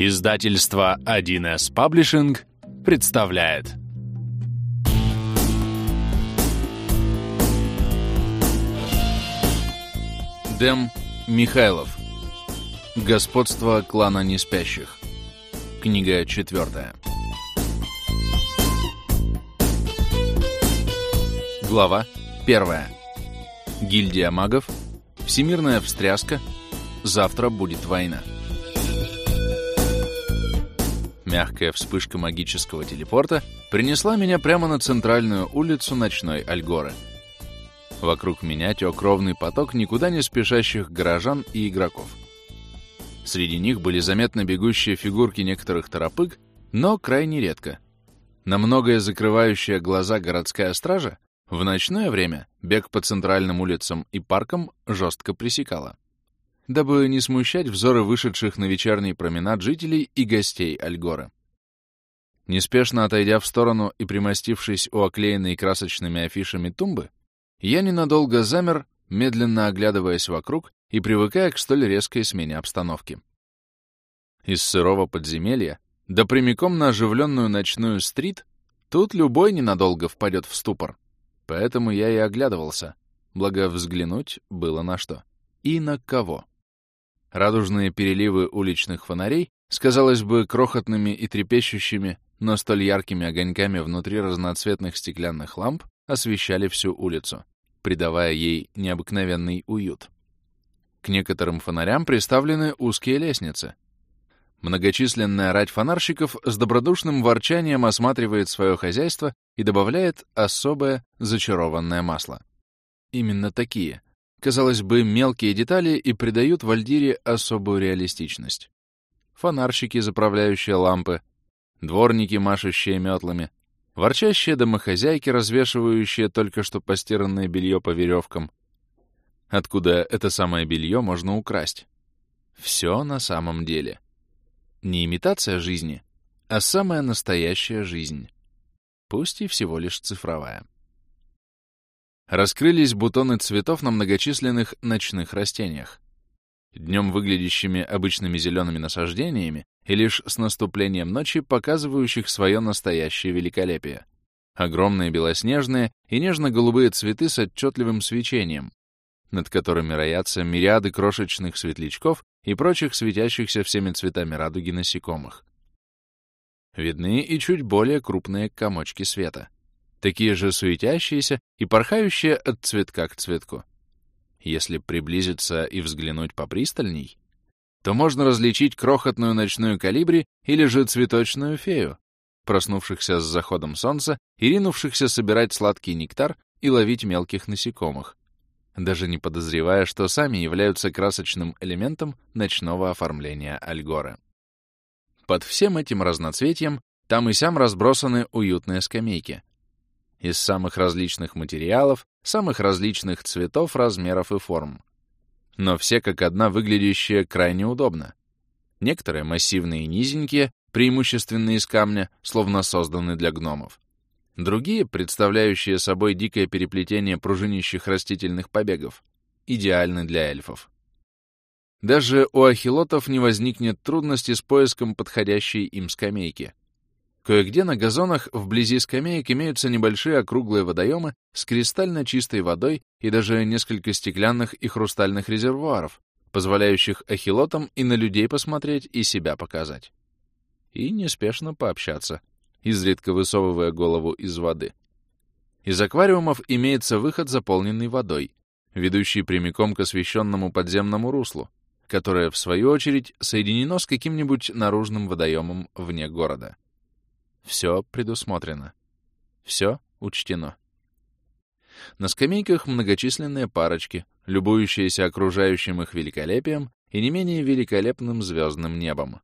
Издательство 1С Паблишинг представляет. Дэм Михайлов. Господство клана неспящих Книга четвертая Глава первая. Гильдия магов. Всемирная встряска. Завтра будет война Мягкая вспышка магического телепорта принесла меня прямо на центральную улицу ночной Альгоры. Вокруг меня тек ровный поток никуда не спешащих горожан и игроков. Среди них были заметно бегущие фигурки некоторых торопык, но крайне редко. На многое закрывающая глаза городская стража в ночное время бег по центральным улицам и паркам жестко пресекала дабы не смущать взоры вышедших на вечерний променад жителей и гостей Альгоры. Неспешно отойдя в сторону и примостившись у оклеенной красочными афишами тумбы, я ненадолго замер, медленно оглядываясь вокруг и привыкая к столь резкой смене обстановки. Из сырого подземелья, да прямиком на оживленную ночную стрит, тут любой ненадолго впадет в ступор. Поэтому я и оглядывался, благо взглянуть было на что. И на кого. Радужные переливы уличных фонарей с, казалось бы, крохотными и трепещущими, но столь яркими огоньками внутри разноцветных стеклянных ламп освещали всю улицу, придавая ей необыкновенный уют. К некоторым фонарям приставлены узкие лестницы. Многочисленная рать фонарщиков с добродушным ворчанием осматривает свое хозяйство и добавляет особое зачарованное масло. Именно такие — казалось бы, мелкие детали и придают Вальдире особую реалистичность. Фонарщики, заправляющие лампы, дворники, машущие метлами, ворчащие домохозяйки, развешивающие только что постиранное белье по веревкам. Откуда это самое белье можно украсть? Все на самом деле. Не имитация жизни, а самая настоящая жизнь. Пусть и всего лишь цифровая раскрылись бутоны цветов на многочисленных ночных растениях. Днем выглядящими обычными зелеными насаждениями и лишь с наступлением ночи показывающих свое настоящее великолепие. Огромные белоснежные и нежно-голубые цветы с отчетливым свечением, над которыми роятся мириады крошечных светлячков и прочих светящихся всеми цветами радуги насекомых. Видны и чуть более крупные комочки света — такие же суетящиеся и порхающие от цветка к цветку. Если приблизиться и взглянуть попристальней, то можно различить крохотную ночную калибри или же цветочную фею, проснувшихся с заходом солнца и ринувшихся собирать сладкий нектар и ловить мелких насекомых, даже не подозревая, что сами являются красочным элементом ночного оформления Альгоры. Под всем этим разноцветием там и сям разбросаны уютные скамейки, из самых различных материалов, самых различных цветов, размеров и форм. Но все как одна выглядящие крайне удобно. Некоторые массивные и низенькие, преимущественно из камня, словно созданы для гномов. Другие, представляющие собой дикое переплетение пружинищих растительных побегов, идеальны для эльфов. Даже у ахилотов не возникнет трудности с поиском подходящей им скамейки. Кое-где на газонах вблизи скамеек имеются небольшие округлые водоемы с кристально чистой водой и даже несколько стеклянных и хрустальных резервуаров, позволяющих ахилотам и на людей посмотреть, и себя показать. И неспешно пообщаться, изредка высовывая голову из воды. Из аквариумов имеется выход, заполненный водой, ведущий прямиком к освещенному подземному руслу, которое, в свою очередь, соединено с каким-нибудь наружным водоемом вне города. Все предусмотрено. Все учтено. На скамейках многочисленные парочки, любующиеся окружающим их великолепием и не менее великолепным звездным небом.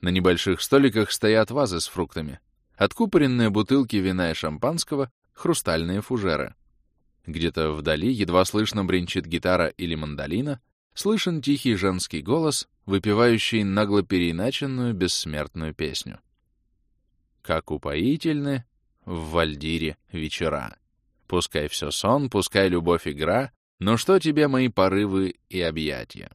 На небольших столиках стоят вазы с фруктами, откупоренные бутылки вина и шампанского, хрустальные фужеры. Где-то вдали едва слышно бренчит гитара или мандолина, слышен тихий женский голос, выпивающий нагло переиначенную бессмертную песню как упоительны в Вальдире вечера. Пускай все сон, пускай любовь игра, но что тебе мои порывы и объятия?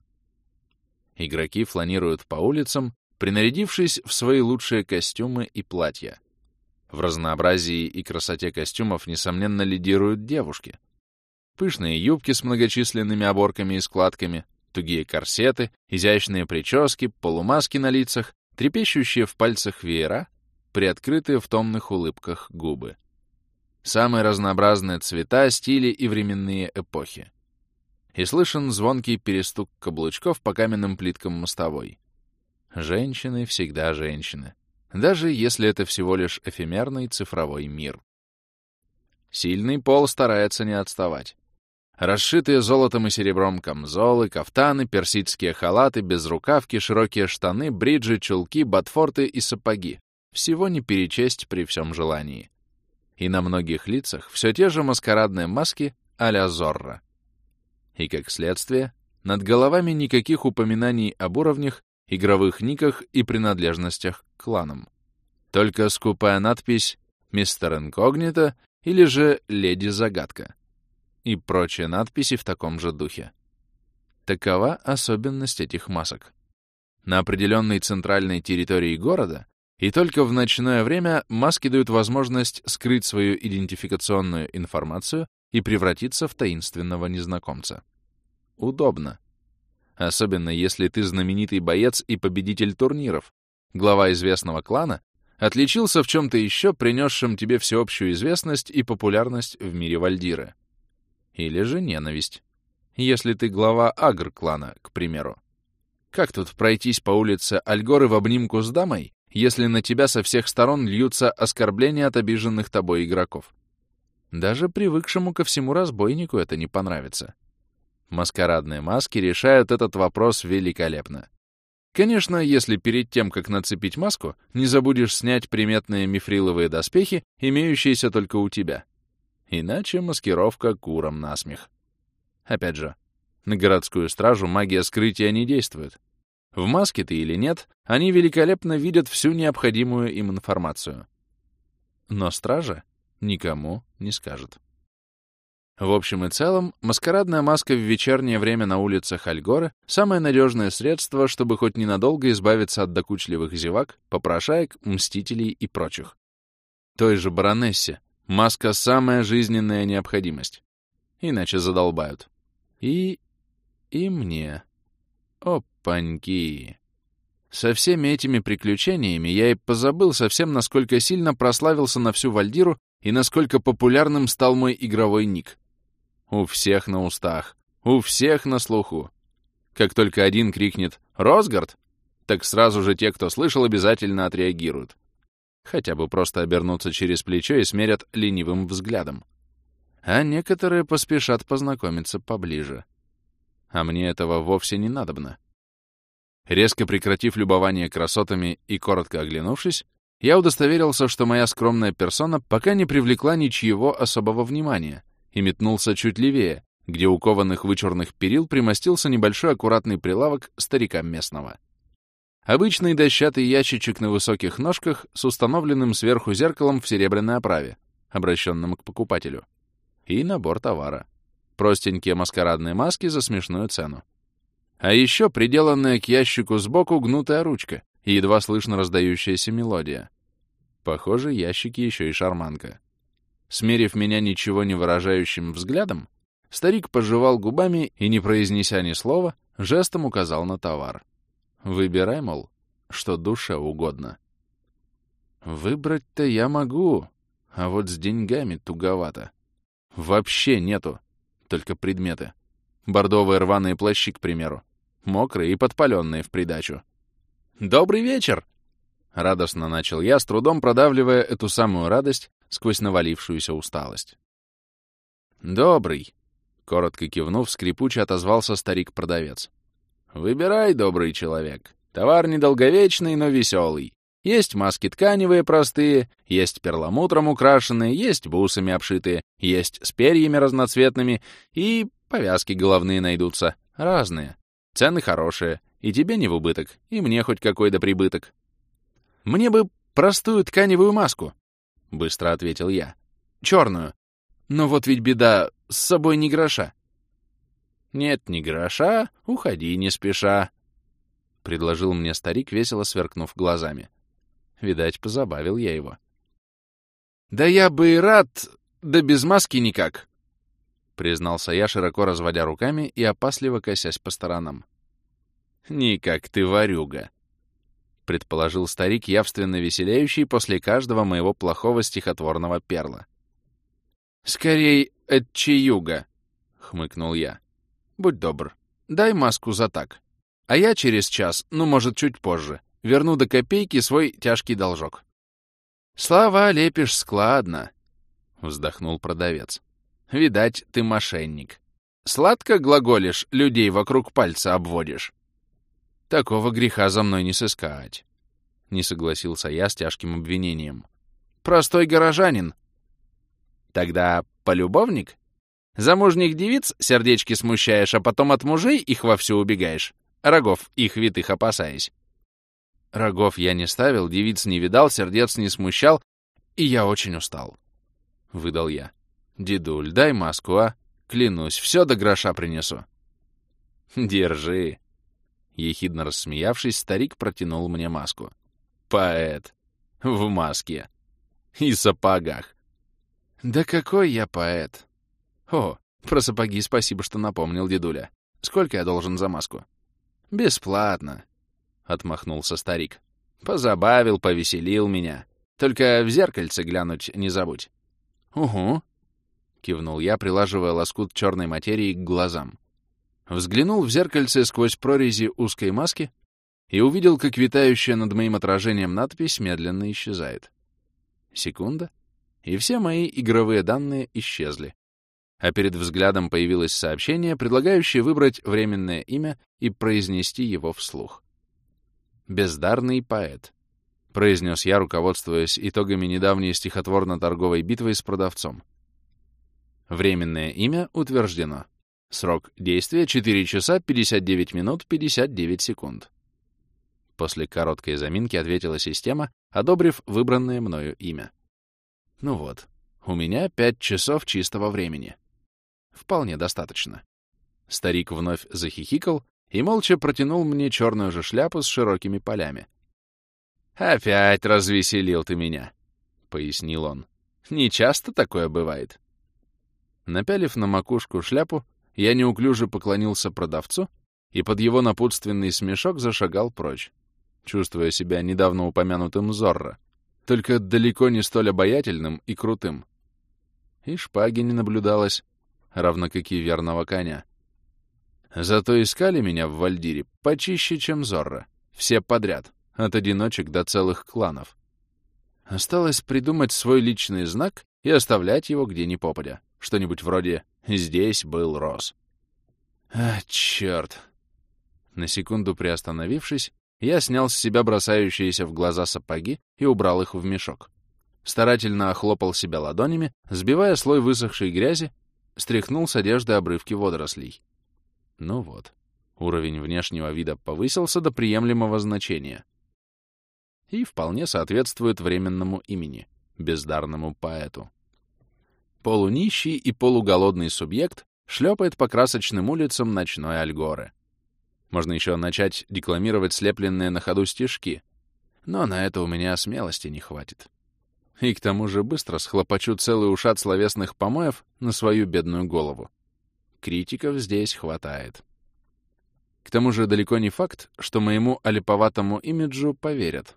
Игроки фланируют по улицам, принарядившись в свои лучшие костюмы и платья. В разнообразии и красоте костюмов, несомненно, лидируют девушки. Пышные юбки с многочисленными оборками и складками, тугие корсеты, изящные прически, полумаски на лицах, трепещущие в пальцах веера, приоткрытые в томных улыбках губы. Самые разнообразные цвета, стили и временные эпохи. И слышен звонкий перестук каблучков по каменным плиткам мостовой. Женщины всегда женщины даже если это всего лишь эфемерный цифровой мир. Сильный пол старается не отставать. Расшитые золотом и серебром камзолы, кафтаны, персидские халаты, безрукавки, широкие штаны, бриджи, чулки, ботфорты и сапоги. Всего не перечесть при всем желании. И на многих лицах все те же маскарадные маски а-ля Зорро. И, как следствие, над головами никаких упоминаний об уровнях игровых никах и принадлежностях к кланам. Только скупая надпись «Мистер Инкогнито» или же «Леди Загадка» и прочие надписи в таком же духе. Такова особенность этих масок. На определенной центральной территории города и только в ночное время маски дают возможность скрыть свою идентификационную информацию и превратиться в таинственного незнакомца. Удобно. Особенно если ты знаменитый боец и победитель турниров, глава известного клана, отличился в чем-то еще, принесшем тебе всеобщую известность и популярность в мире Вальдиры. Или же ненависть. Если ты глава агр-клана, к примеру. Как тут пройтись по улице Альгоры в обнимку с дамой, если на тебя со всех сторон льются оскорбления от обиженных тобой игроков? Даже привыкшему ко всему разбойнику это не понравится. Маскарадные маски решают этот вопрос великолепно. Конечно, если перед тем, как нацепить маску, не забудешь снять приметные мифриловые доспехи, имеющиеся только у тебя. Иначе маскировка куром насмех. Опять же, на городскую стражу магия скрытия не действует. В маске ты или нет, они великолепно видят всю необходимую им информацию. Но стража никому не скажет. В общем и целом, маскарадная маска в вечернее время на улицах Альгоры — самое надежное средство, чтобы хоть ненадолго избавиться от докучливых зевак, попрошаек, мстителей и прочих. Той же баронессе маска — самая жизненная необходимость. Иначе задолбают. И... и мне. Опаньки. Со всеми этими приключениями я и позабыл совсем, насколько сильно прославился на всю Вальдиру и насколько популярным стал мой игровой ник — у всех на устах, у всех на слуху. Как только один крикнет «Росгард!», так сразу же те, кто слышал, обязательно отреагируют. Хотя бы просто обернуться через плечо и смерят ленивым взглядом. А некоторые поспешат познакомиться поближе. А мне этого вовсе не надобно. Резко прекратив любование красотами и коротко оглянувшись, я удостоверился, что моя скромная персона пока не привлекла ничьего особого внимания, и метнулся чуть левее, где у кованых вычурных перил примостился небольшой аккуратный прилавок старика местного. Обычный дощатый ящичек на высоких ножках с установленным сверху зеркалом в серебряной оправе, обращенным к покупателю. И набор товара. Простенькие маскарадные маски за смешную цену. А еще приделанная к ящику сбоку гнутая ручка и едва слышно раздающаяся мелодия. Похоже, ящики еще и шарманка. Смерив меня ничего не выражающим взглядом, старик пожевал губами и, не произнеся ни слова, жестом указал на товар. Выбирай, мол, что душе угодно. Выбрать-то я могу, а вот с деньгами туговато. Вообще нету, только предметы. Бордовые рваные плащи, к примеру. Мокрые и подпаленные в придачу. «Добрый вечер!» Радостно начал я, с трудом продавливая эту самую радость, сквозь навалившуюся усталость. «Добрый», — коротко кивнув, скрипуче отозвался старик-продавец. «Выбирай, добрый человек. Товар недолговечный, но веселый. Есть маски тканевые простые, есть перламутром украшенные, есть бусами обшитые, есть с перьями разноцветными, и повязки головные найдутся, разные. Цены хорошие, и тебе не в убыток, и мне хоть какой-то прибыток. Мне бы простую тканевую маску, — быстро ответил я. «Черную. Но вот ведь беда, с собой ни гроша». «Нет ни гроша, уходи не спеша». предложил мне старик, весело сверкнув глазами. Видать, позабавил я его. «Да я бы и рад, да без маски никак», — признался я, широко разводя руками и опасливо косясь по сторонам. «Никак ты ворюга», — предположил старик, явственно веселеющий после каждого моего плохого стихотворного перла. «Скорей от чаюга», — хмыкнул я. «Будь добр, дай маску за так. А я через час, ну, может, чуть позже, верну до копейки свой тяжкий должок». «Слова лепишь складно», — вздохнул продавец. «Видать, ты мошенник. Сладко глаголишь, людей вокруг пальца обводишь». «Такого греха за мной не сыскать», — не согласился я с тяжким обвинением. «Простой горожанин». «Тогда полюбовник? Замужних девиц сердечки смущаешь, а потом от мужей их вовсю убегаешь, рогов их витых опасаясь». Рогов я не ставил, девиц не видал, сердец не смущал, и я очень устал. Выдал я. «Дедуль, дай маску, а? Клянусь, все до гроша принесу». «Держи». Ехидно рассмеявшись, старик протянул мне маску. «Поэт. В маске. И сапогах». «Да какой я поэт!» «О, про сапоги спасибо, что напомнил дедуля. Сколько я должен за маску?» «Бесплатно. — отмахнулся старик. «Позабавил, повеселил меня. Только в зеркальце глянуть не забудь». «Угу», — кивнул я, прилаживая лоскут черной материи к глазам. Взглянул в зеркальце сквозь прорези узкой маски и увидел, как витающая над моим отражением надпись медленно исчезает. Секунда, и все мои игровые данные исчезли. А перед взглядом появилось сообщение, предлагающее выбрать временное имя и произнести его вслух бездарный поэт», — произнес я, руководствуясь итогами недавней стихотворно-торговой битвы с продавцом. Временное имя утверждено. Срок действия 4 часа 59 минут 59 секунд. После короткой заминки ответила система, одобрив выбранное мною имя. Ну вот, у меня 5 часов чистого времени. Вполне достаточно. Старик вновь захихикал, и молча протянул мне черную же шляпу с широкими полями. «Опять развеселил ты меня», — пояснил он. «Не часто такое бывает». Напялив на макушку шляпу, я неуклюже поклонился продавцу и под его напутственный смешок зашагал прочь, чувствуя себя недавно упомянутым Зорро, только далеко не столь обаятельным и крутым. И шпаги не наблюдалось, равно как и верного коня. Зато искали меня в Вальдире почище, чем Зорро. Все подряд, от одиночек до целых кланов. Осталось придумать свой личный знак и оставлять его где ни попадя. Что-нибудь вроде «здесь был Рос». А, черт! На секунду приостановившись, я снял с себя бросающиеся в глаза сапоги и убрал их в мешок. Старательно охлопал себя ладонями, сбивая слой высохшей грязи, стряхнул с одежды обрывки водорослей. Ну вот, уровень внешнего вида повысился до приемлемого значения и вполне соответствует временному имени — бездарному поэту. Полунищий и полуголодный субъект шлепает по красочным улицам ночной Альгоры. Можно еще начать декламировать слепленные на ходу стишки, но на это у меня смелости не хватит. И к тому же быстро схлопочу целый ушат словесных помоев на свою бедную голову. Критиков здесь хватает. К тому же далеко не факт, что моему олиповатому имиджу поверят.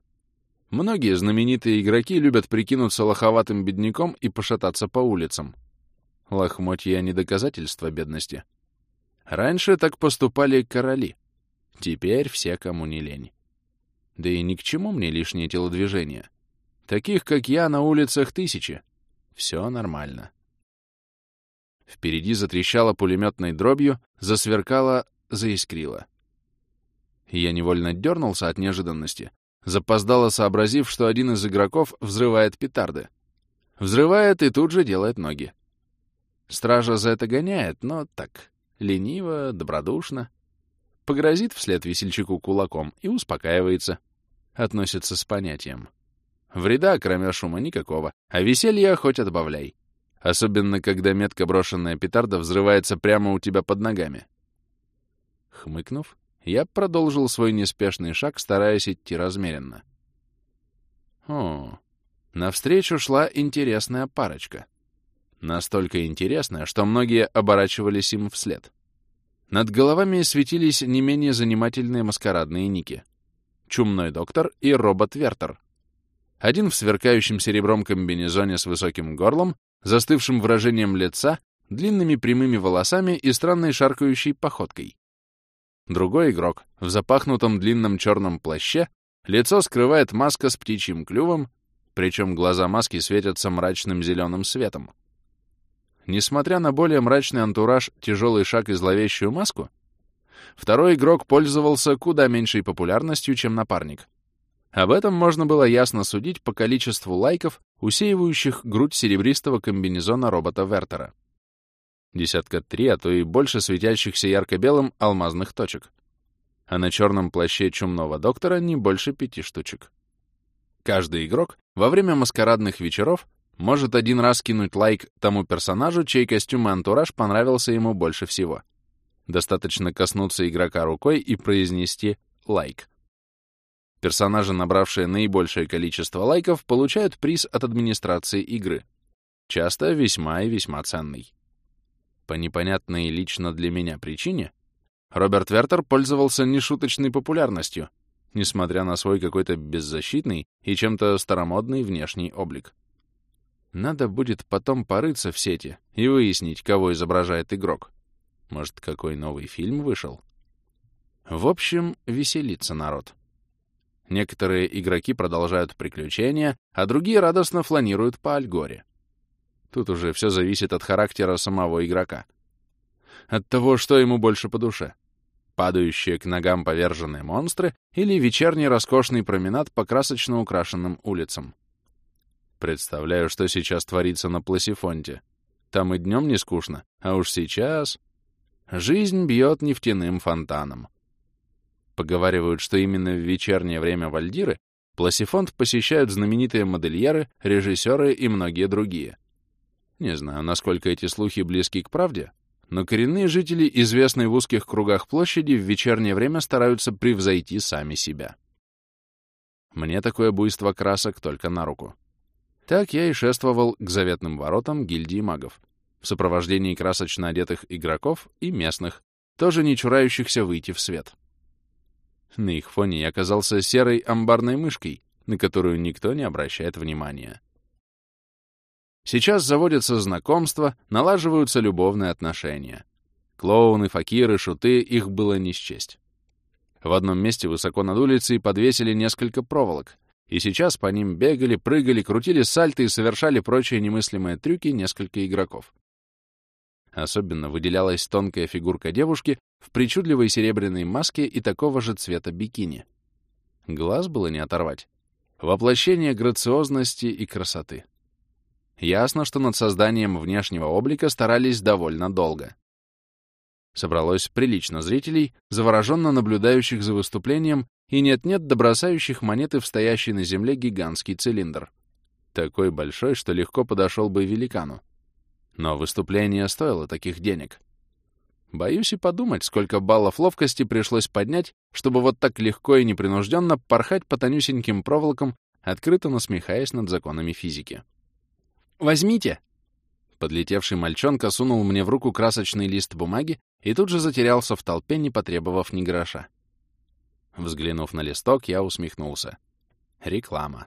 Многие знаменитые игроки любят прикинуться лоховатым бедняком и пошататься по улицам. Лохмотья не доказательство бедности. Раньше так поступали короли. Теперь все, кому не лень. Да и ни к чему мне лишнее телодвижение. Таких, как я, на улицах тысячи. Все нормально. Впереди затрещало пулеметной дробью, засверкало, заискрило. Я невольно дернулся от неожиданности, запоздало сообразив, что один из игроков взрывает петарды. Взрывает и тут же делает ноги. Стража за это гоняет, но так, лениво, добродушно. Погрозит вслед весельчаку кулаком и успокаивается. Относится с понятием. Вреда, кроме шума, никакого, а веселья хоть отбавляй. Особенно, когда метко брошенная петарда взрывается прямо у тебя под ногами. Хмыкнув, я продолжил свой неспешный шаг, стараясь идти размеренно. О, навстречу шла интересная парочка. Настолько интересная, что многие оборачивались им вслед. Над головами светились не менее занимательные маскарадные ники. Чумной доктор и робот Вертер. Один в сверкающем серебром комбинезоне с высоким горлом, застывшим выражением лица, длинными прямыми волосами и странной шаркающей походкой. Другой игрок в запахнутом длинном черном плаще, лицо скрывает маска с птичьим клювом, причем глаза маски светятся мрачным зеленым светом. Несмотря на более мрачный антураж, тяжелый шаг и зловещую маску, второй игрок пользовался куда меньшей популярностью, чем напарник. Об этом можно было ясно судить по количеству лайков, усеивающих грудь серебристого комбинезона робота Вертера десятка три, а то и больше светящихся ярко-белым алмазных точек. А на черном плаще чумного доктора не больше пяти штучек. Каждый игрок во время маскарадных вечеров может один раз кинуть лайк тому персонажу, чей костюм и антураж понравился ему больше всего. Достаточно коснуться игрока рукой и произнести «лайк». Персонажи, набравшие наибольшее количество лайков, получают приз от администрации игры. Часто весьма и весьма ценный. По непонятной лично для меня причине Роберт Вертер пользовался нешуточной популярностью, несмотря на свой какой-то беззащитный и чем-то старомодный внешний облик. Надо будет потом порыться в сети и выяснить, кого изображает игрок. Может, какой новый фильм вышел? В общем, веселится народ. Некоторые игроки продолжают приключения, а другие радостно фланируют по Альгоре. Тут уже все зависит от характера самого игрока. От того, что ему больше по душе. Падающие к ногам поверженные монстры или вечерний роскошный променад по красочно украшенным улицам. Представляю, что сейчас творится на Пласифонте. Там и днем не скучно, а уж сейчас... Жизнь бьет нефтяным фонтаном. Поговаривают, что именно в вечернее время Вальдиры Пласифонт посещают знаменитые модельеры, режиссеры и многие другие. Не знаю, насколько эти слухи близки к правде, но коренные жители, известные в узких кругах площади, в вечернее время стараются превзойти сами себя. Мне такое буйство красок только на руку. Так я и шествовал к заветным воротам гильдии магов, в сопровождении красочно одетых игроков и местных, тоже не чурающихся выйти в свет. На их фоне я оказался серой амбарной мышкой, на которую никто не обращает внимания. Сейчас заводятся знакомства, налаживаются любовные отношения. Клоуны, факиры, шуты, их было не счесть. В одном месте высоко над улицей подвесили несколько проволок, и сейчас по ним бегали, прыгали, крутили сальты и совершали прочие немыслимые трюки несколько игроков. Особенно выделялась тонкая фигурка девушки в причудливой серебряной маске и такого же цвета бикини. Глаз было не оторвать. Воплощение грациозности и красоты. Ясно, что над созданием внешнего облика старались довольно долго. Собралось прилично зрителей, завороженно наблюдающих за выступлением и нет-нет добросающих монеты в стоящий на земле гигантский цилиндр. Такой большой, что легко подошел бы великану. Но выступление стоило таких денег. Боюсь и подумать, сколько баллов ловкости пришлось поднять, чтобы вот так легко и непринужденно порхать по тонюсеньким проволокам, открыто насмехаясь над законами физики. Возьмите!» Подлетевший мальчонка сунул мне в руку красочный лист бумаги и тут же затерялся в толпе, не потребовав ни гроша. Взглянув на листок, я усмехнулся. Реклама.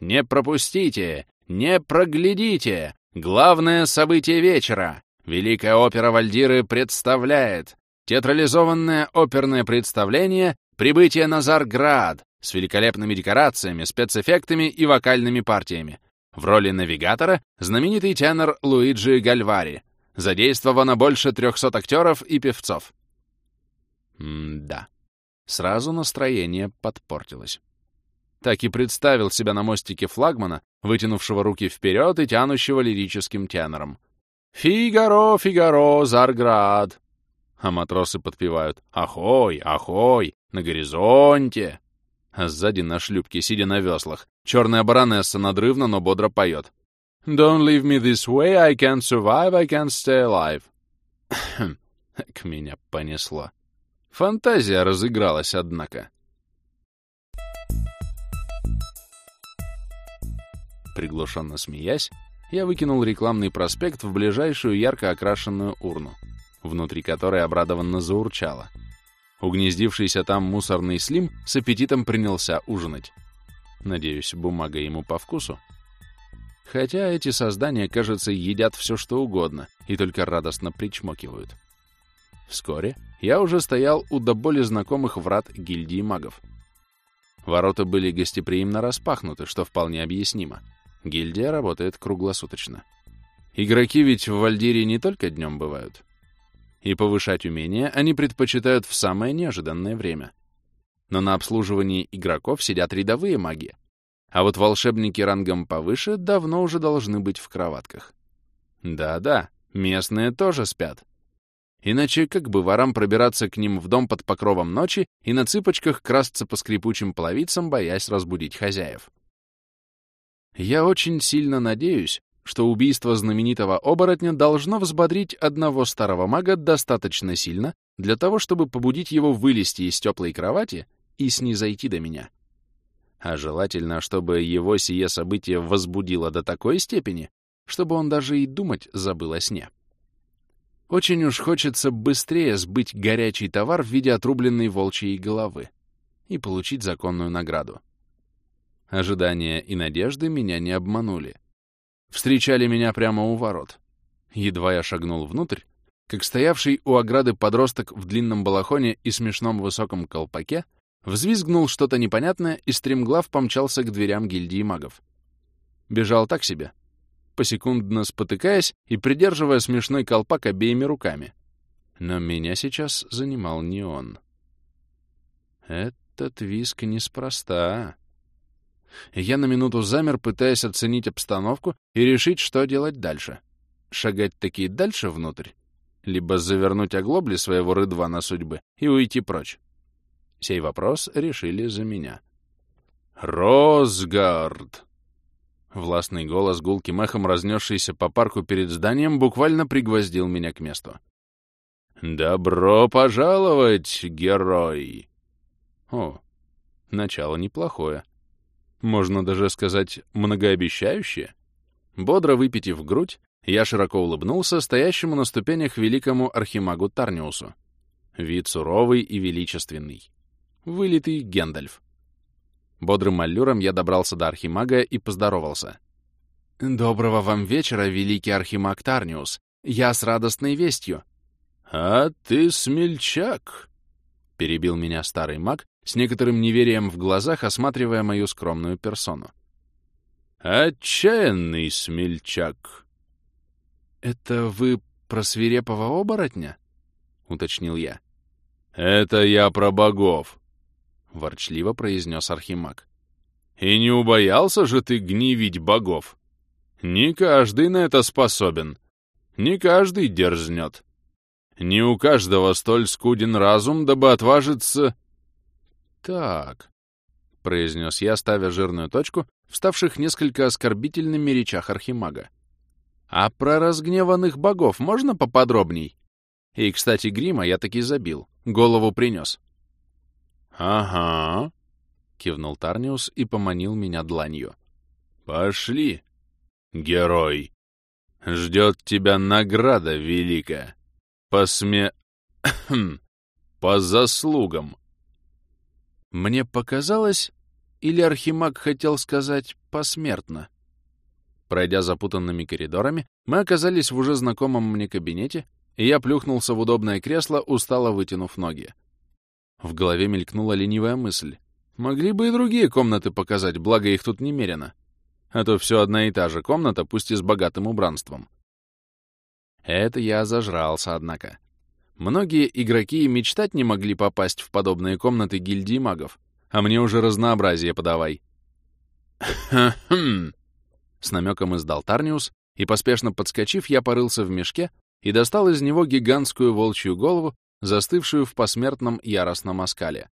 «Не пропустите! Не проглядите! Главное событие вечера! Великая опера Вальдиры представляет театрализованное оперное представление «Прибытие на Зарград» с великолепными декорациями, спецэффектами и вокальными партиями. В роли навигатора знаменитый тенор Луиджи Гальвари. Задействовано больше 300 актеров и певцов. М-да. Сразу настроение подпортилось. Так и представил себя на мостике флагмана, вытянувшего руки вперед и тянущего лирическим тенором. «Фигаро, Фигаро, Зарград!» А матросы подпевают «Ахой, ахой, на горизонте!» А сзади на шлюпке, сидя на веслах, черная баронесса надрывно, но бодро поет. «Don't leave me this way, I can't survive, I can't stay alive». К меня понесло. Фантазия разыгралась, однако. Приглушенно смеясь, я выкинул рекламный проспект в ближайшую ярко окрашенную урну, внутри которой обрадованно заурчало. Угнездившийся там мусорный слим с аппетитом принялся ужинать. Надеюсь, бумага ему по вкусу. Хотя эти создания, кажется, едят все что угодно и только радостно причмокивают. Вскоре я уже стоял у до боли знакомых врат гильдии магов. Ворота были гостеприимно распахнуты, что вполне объяснимо. Гильдия работает круглосуточно. Игроки ведь в Вальдире не только днем бывают. И повышать умения они предпочитают в самое неожиданное время. Но на обслуживании игроков сидят рядовые маги. А вот волшебники рангом повыше давно уже должны быть в кроватках. Да-да, местные тоже спят. Иначе как бы ворам пробираться к ним в дом под покровом ночи и на цыпочках красться по скрипучим половицам, боясь разбудить хозяев? Я очень сильно надеюсь, что убийство знаменитого оборотня должно взбодрить одного старого мага достаточно сильно для того, чтобы побудить его вылезти из теплой кровати и снизойти до меня. А желательно, чтобы его сие событие возбудило до такой степени, чтобы он даже и думать забыл о сне. Очень уж хочется быстрее сбыть горячий товар в виде отрубленной волчьей головы и получить законную награду. Ожидания и надежды меня не обманули. Встречали меня прямо у ворот. Едва я шагнул внутрь, как стоявший у ограды подросток в длинном балахоне и смешном высоком колпаке взвизгнул что-то непонятное и стремглав помчался к дверям гильдии магов. Бежал так себе, посекундно спотыкаясь и придерживая смешной колпак обеими руками. Но меня сейчас занимал не он. Этот виск неспроста. Я на минуту замер, пытаясь оценить обстановку и решить, что делать дальше. Шагать таки дальше внутрь? Либо завернуть оглобли своего рыдвана судьбы и уйти прочь? Сей вопрос решили за меня. «Росгард!» Властный голос гулким эхом, разнесшийся по парку перед зданием, буквально пригвоздил меня к месту. «Добро пожаловать, герой!» О, начало неплохое. Можно даже сказать, многообещающее. Бодро выпитив грудь, я широко улыбнулся стоящему на ступенях великому архимагу Тарниусу. Вид суровый и величественный. Вылитый Гендальф. Бодрым аллюром я добрался до Архимага и поздоровался. «Доброго вам вечера, великий Архимаг Тарниус. Я с радостной вестью». «А ты смельчак», — перебил меня старый маг, с некоторым неверием в глазах осматривая мою скромную персону. «Отчаянный смельчак». «Это вы про свирепого оборотня?» — уточнил я. «Это я про богов», — ворчливо произнес Архимаг. «И не убоялся же ты гневить богов? Не каждый на это способен, не каждый дерзнет. Не у каждого столь скуден разум, дабы отважиться...» «Так», — произнес я, ставя жирную точку в ставших несколько оскорбительными речах Архимага. «А про разгневанных богов можно поподробней?» И, кстати, грима я таки забил, голову принес. «Ага», — кивнул Тарниус и поманил меня дланью. «Пошли, герой. Ждет тебя награда великая. Посме... по заслугам». Мне показалось, или Архимаг хотел сказать «посмертно». Пройдя запутанными коридорами, мы оказались в уже знакомом мне кабинете, и я плюхнулся в удобное кресло, устало вытянув ноги. В голове мелькнула ленивая мысль. Могли бы и другие комнаты показать, благо их тут немерено. А то все одна и та же комната, пусть и с богатым убранством. Это я зажрался, однако. Многие игроки и мечтать не могли попасть в подобные комнаты гильдии магов, а мне уже разнообразие подавай. С намеком издал Тарниус, и, поспешно подскочив, я порылся в мешке и достал из него гигантскую волчью голову застывшую в посмертном яростном оскале.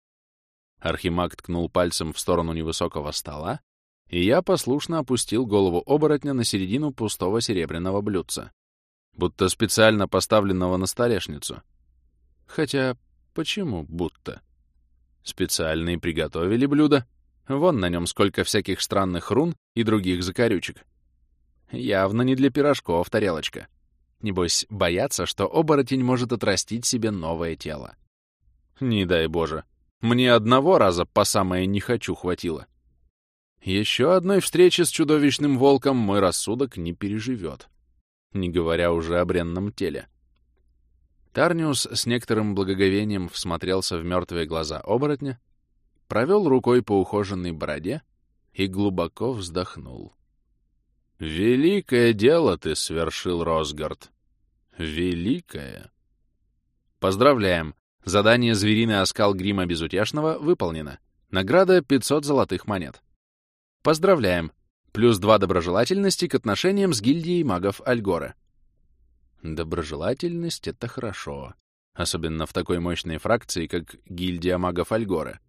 Архимаг ткнул пальцем в сторону невысокого стола, и я послушно опустил голову оборотня на середину пустого серебряного блюдца, будто специально поставленного на столешницу. Хотя, Почему будто? Специально приготовили блюдо. Вон на нем сколько всяких странных рун и других закорючек. Явно не для пирожков тарелочка. Небось, боятся, что оборотень может отрастить себе новое тело. Не дай боже. Мне одного раза по самое «не хочу» хватило. Еще одной встречи с чудовищным волком мой рассудок не переживет, не говоря уже о бренном теле. Тарниус с некоторым благоговением всмотрелся в мертвые глаза оборотня, провел рукой по ухоженной бороде и глубоко вздохнул. «Великое дело ты свершил, Росгард! Великое!» «Поздравляем! Задание «Звериный оскал грима безутешного» выполнено. Награда — 500 золотых монет. Поздравляем! Плюс два доброжелательности к отношениям с гильдией магов Альгора. Доброжелательность — это хорошо. Особенно в такой мощной фракции, как гильдия магов Альгора.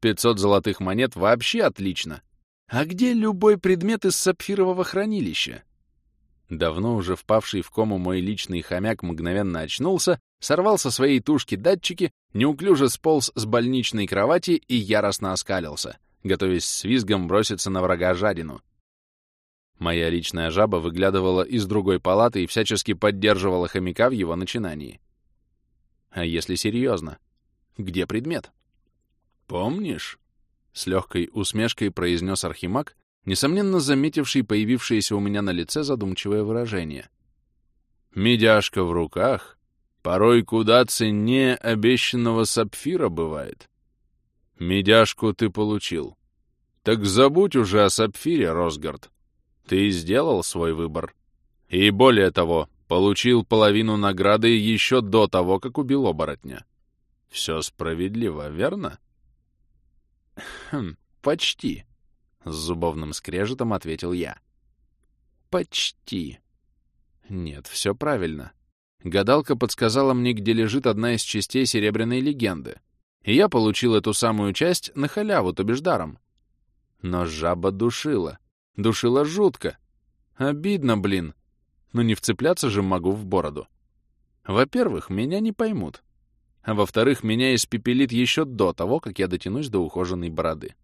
500 золотых монет вообще отлично. А где любой предмет из сапфирового хранилища? Давно уже впавший в кому мой личный хомяк мгновенно очнулся, сорвал со своей тушки датчики, неуклюже сполз с больничной кровати и яростно оскалился — готовясь с визгом броситься на врага жадину. Моя личная жаба выглядывала из другой палаты и всячески поддерживала хомяка в его начинании. А если серьезно? Где предмет? «Помнишь?» — с легкой усмешкой произнес Архимаг, несомненно заметивший появившееся у меня на лице задумчивое выражение. «Медяшка в руках порой куда ценнее обещанного сапфира бывает. Медяшку ты получил. Так забудь уже о сапфире, Росгард. Ты сделал свой выбор. И более того, получил половину награды еще до того, как убил оборотня. Все справедливо, верно? Хм, почти, — с зубовным скрежетом ответил я. Почти. Нет, все правильно. Гадалка подсказала мне, где лежит одна из частей Серебряной легенды — и я получил эту самую часть на халяву, то бишь даром. Но жаба душила. Душила жутко. Обидно, блин. Но не вцепляться же могу в бороду. Во-первых, меня не поймут. А во-вторых, меня испепелит еще до того, как я дотянусь до ухоженной бороды.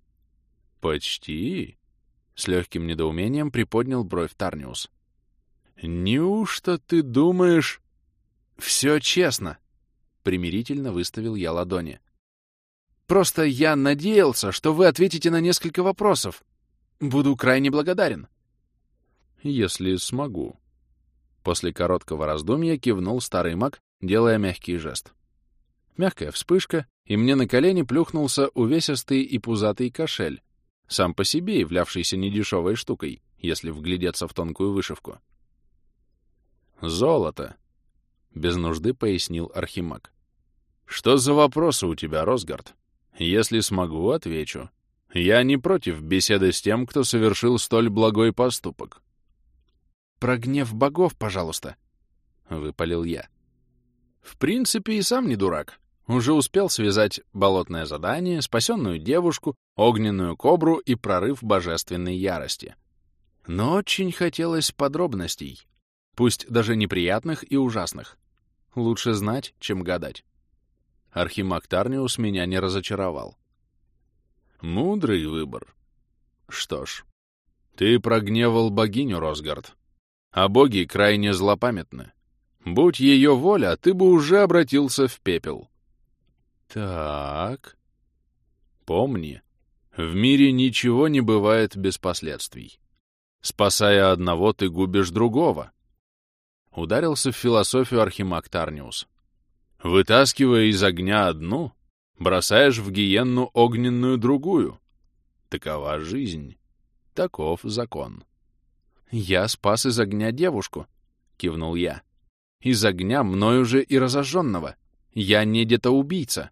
«Почти?» — с легким недоумением приподнял бровь Тарниус. «Неужто ты думаешь...» «Все честно!» — примирительно выставил я ладони. Просто я надеялся, что вы ответите на несколько вопросов. Буду крайне благодарен. Если смогу. После короткого раздумья кивнул старый маг, делая мягкий жест. Мягкая вспышка, и мне на колени плюхнулся увесистый и пузатый кошель, сам по себе являвшийся недешевой штукой, если вглядеться в тонкую вышивку. «Золото», — без нужды пояснил Архимаг. «Что за вопросы у тебя, Росгард?» Если смогу, отвечу. Я не против беседы с тем, кто совершил столь благой поступок. «Про гнев богов, пожалуйста», — выпалил я. В принципе, и сам не дурак. Уже успел связать болотное задание, спасенную девушку, огненную кобру и прорыв божественной ярости. Но очень хотелось подробностей, пусть даже неприятных и ужасных. Лучше знать, чем гадать. Архимаг Тарниус меня не разочаровал. Мудрый выбор. Что ж, ты прогневал богиню, Росгард. А боги крайне злопамятны. Будь ее воля, ты бы уже обратился в пепел. Так. Помни, в мире ничего не бывает без последствий. Спасая одного, ты губишь другого. Ударился в философию Архимаг Тарниус. Вытаскивая из огня одну, бросаешь в гиенну огненную другую. Такова жизнь. Таков закон. «Я спас из огня девушку», — кивнул я. «Из огня мною же и разожженного. Я не детоубийца».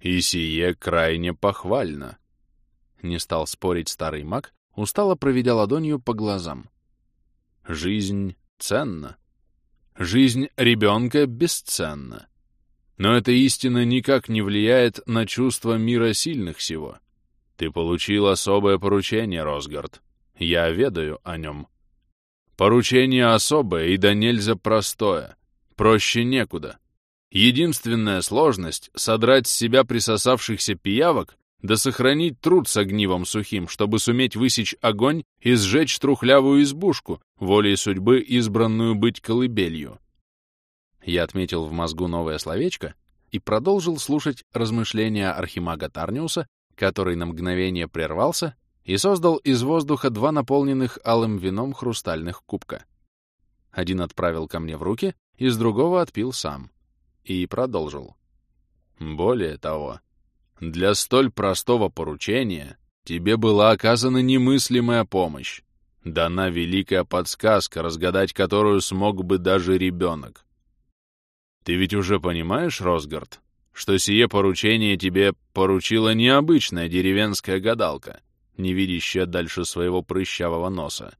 «И сие крайне похвально», — не стал спорить старый маг, устало проведя ладонью по глазам. «Жизнь ценна. Жизнь ребенка бесценна. Но эта истина никак не влияет на чувство мира сильных сего. Ты получил особое поручение, Росгард. Я ведаю о нем. Поручение особое и да нельзя простое. Проще некуда. Единственная сложность — содрать с себя присосавшихся пиявок да сохранить труд с огнивом сухим, чтобы суметь высечь огонь и сжечь трухлявую избушку, волей судьбы избранную быть колыбелью. Я отметил в мозгу новое словечко и продолжил слушать размышления архимага Тарниуса, который на мгновение прервался и создал из воздуха два наполненных алым вином хрустальных кубка. Один отправил ко мне в руки, из другого отпил сам. И продолжил. Более того, для столь простого поручения тебе была оказана немыслимая помощь, дана великая подсказка, разгадать которую смог бы даже ребенок. Ты ведь уже понимаешь, Росгард, что сие поручение тебе поручила необычная деревенская гадалка, не видящая дальше своего прыщавого носа.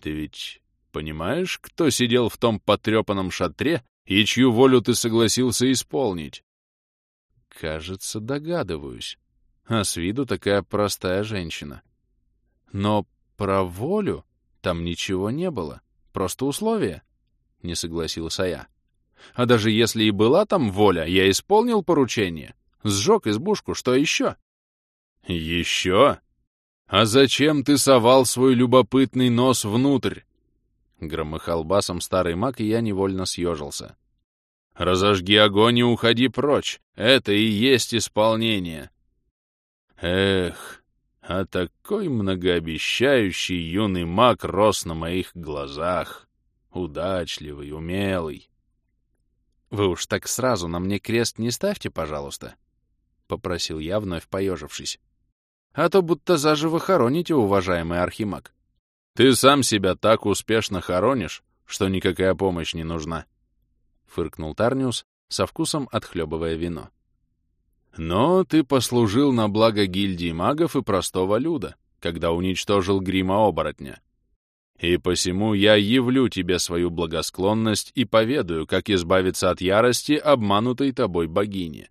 Ты ведь понимаешь, кто сидел в том потрепанном шатре и чью волю ты согласился исполнить? Кажется, догадываюсь. А с виду такая простая женщина. Но про волю там ничего не было. Просто условия. Не согласился я. А даже если и была там воля, я исполнил поручение. Сжег избушку, что еще? Еще? А зачем ты совал свой любопытный нос внутрь? Громыхал басом старый маг, и я невольно съежился. Разожги огонь и уходи прочь. Это и есть исполнение. Эх, а такой многообещающий юный маг рос на моих глазах. Удачливый, умелый. Вы уж так сразу на мне крест не ставьте, пожалуйста, — попросил я, вновь поежившись. А то будто заживо хороните, уважаемый архимаг. Ты сам себя так успешно хоронишь, что никакая помощь не нужна фыркнул Тарниус, со вкусом отхлебывая вино. Но ты послужил на благо гильдии магов и простого люда, когда уничтожил грима-оборотня. И посему я явлю тебе свою благосклонность и поведаю, как избавиться от ярости обманутой тобой богини.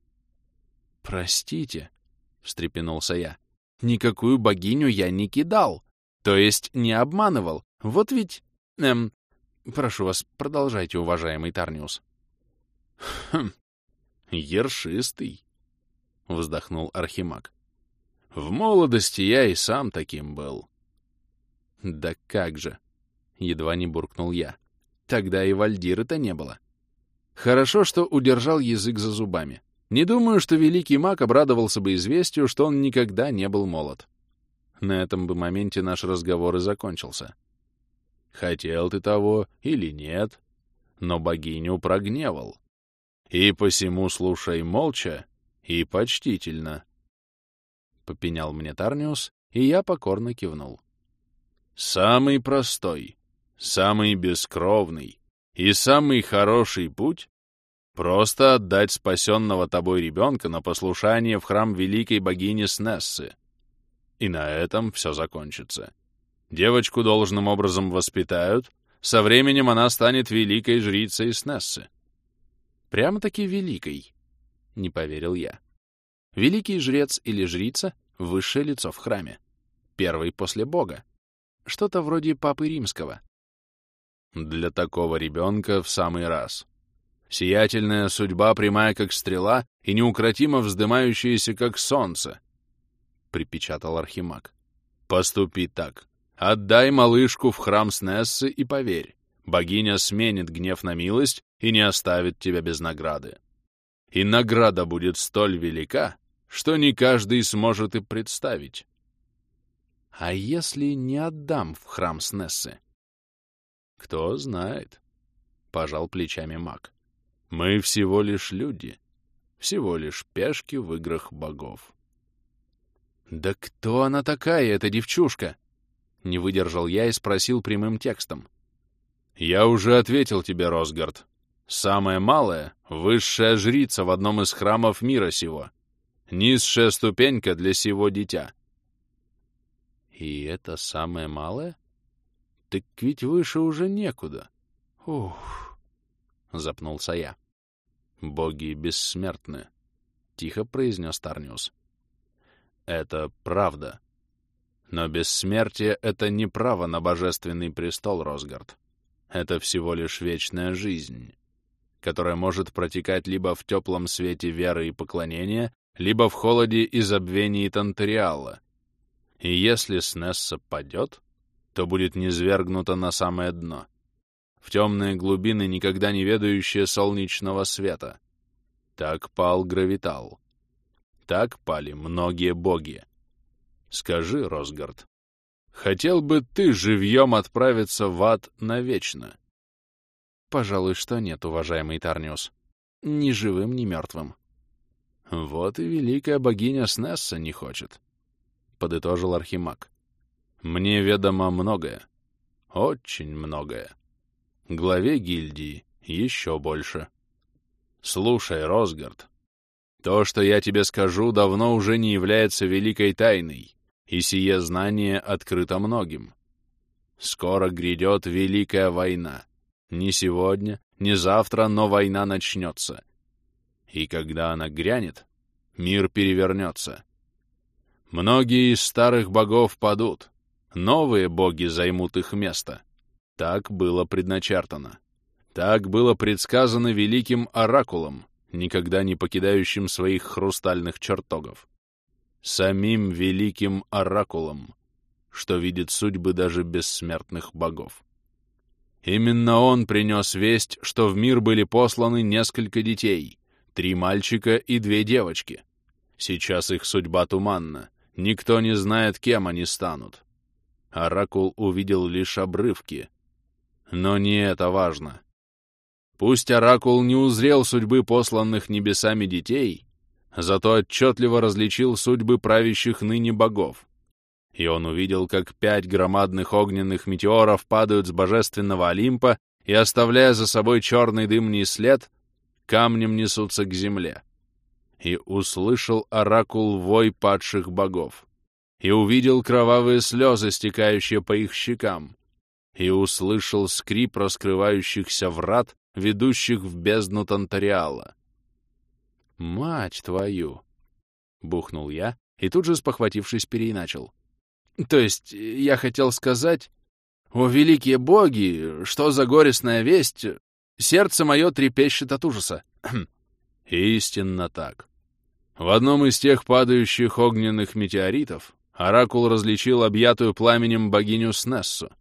«Простите», — встрепенулся я, — «никакую богиню я не кидал, то есть не обманывал. Вот ведь... Эм, прошу вас, продолжайте, уважаемый Тарниус». «Хм, ершистый», — вздохнул Архимаг. «В молодости я и сам таким был». «Да как же!» — едва не буркнул я. «Тогда и вальдиры-то не было». Хорошо, что удержал язык за зубами. Не думаю, что великий маг обрадовался бы известию, что он никогда не был молод. На этом бы моменте наш разговор и закончился. Хотел ты того или нет, но богиню прогневал и посему слушай молча и почтительно. Попенял мне Тарниус, и я покорно кивнул. Самый простой, самый бескровный и самый хороший путь — просто отдать спасенного тобой ребенка на послушание в храм великой богини Снессы. И на этом все закончится. Девочку должным образом воспитают, со временем она станет великой жрицей Снессы. Прямо-таки великой. Не поверил я. Великий жрец или жрица — высшее лицо в храме. Первый после Бога. Что-то вроде Папы Римского. Для такого ребенка в самый раз. Сиятельная судьба прямая, как стрела, и неукротимо вздымающаяся, как солнце, — припечатал Архимаг. Поступи так. Отдай малышку в храм Снессы и поверь, богиня сменит гнев на милость и не оставит тебя без награды. И награда будет столь велика, что не каждый сможет и представить. А если не отдам в храм Снессы? Кто знает, — пожал плечами маг. Мы всего лишь люди, всего лишь пешки в играх богов. Да кто она такая, эта девчушка? Не выдержал я и спросил прямым текстом. Я уже ответил тебе, Росгард, Самая малая — высшая жрица в одном из храмов мира сего. Низшая ступенька для сего дитя. И это самое малое? Так ведь выше уже некуда. Ух, запнулся я. Боги бессмертны, тихо произнес Тарниус. Это правда. Но бессмертие — это не право на божественный престол, Росгард. Это всего лишь вечная жизнь. которая может протекать либо в теплом свете веры и поклонения, либо в холоде и забвении Тантериала. И если Снесса падет, то будет низвергнута на самое дно, в темные глубины, никогда не ведающие солнечного света. Так пал Гравитал. Так пали многие боги. Скажи, Росгард, хотел бы ты живьем отправиться в ад навечно? Пожалуй, что нет, уважаемый Тарниус. Ни живым, ни мертвым. Вот и великая богиня Снесса не хочет, — подытожил Архимаг. Мне ведомо многое. Очень многое. Главе гильдии еще больше. Слушай, Росгард, то, что я тебе скажу, давно уже не является великой тайной, и сие знание открыто многим. Скоро грядет великая война. Не сегодня, не завтра, но война начнется. И когда она грянет, мир перевернется. Многие из старых богов падут, новые боги займут их место. Так было предначертано. Так было предсказано великим оракулом, никогда не покидающим своих хрустальных чертогов. Самим великим оракулом, что видит судьбы даже бессмертных богов. Именно он принес весть, что в мир были посланы несколько детей, три мальчика и две девочки. Сейчас их судьба туманна, никто не знает, кем они станут. Оракул увидел лишь обрывки. Но не это важно. Пусть Оракул не узрел судьбы посланных небесами детей, зато отчетливо различил судьбы правящих ныне богов. И он увидел, как пять громадных огненных метеоров падают с божественного Олимпа и, оставляя за собой черный дымный след, камнем несутся к земле. И услышал Оракул вой падших богов. И увидел кровавые слезы, стекающие по их щекам. И услышал скрип раскрывающихся врат, ведущих в бездну Тантариала. «Мать твою!» — бухнул я и тут же, спохватившись, переиначил. «То есть я хотел сказать, о великие боги, что за горестная весть, сердце мое трепещет от ужаса». Истинно так. В одном из тех падающих огненных метеоритов Оракул различил объятую пламенем богиню Снессу.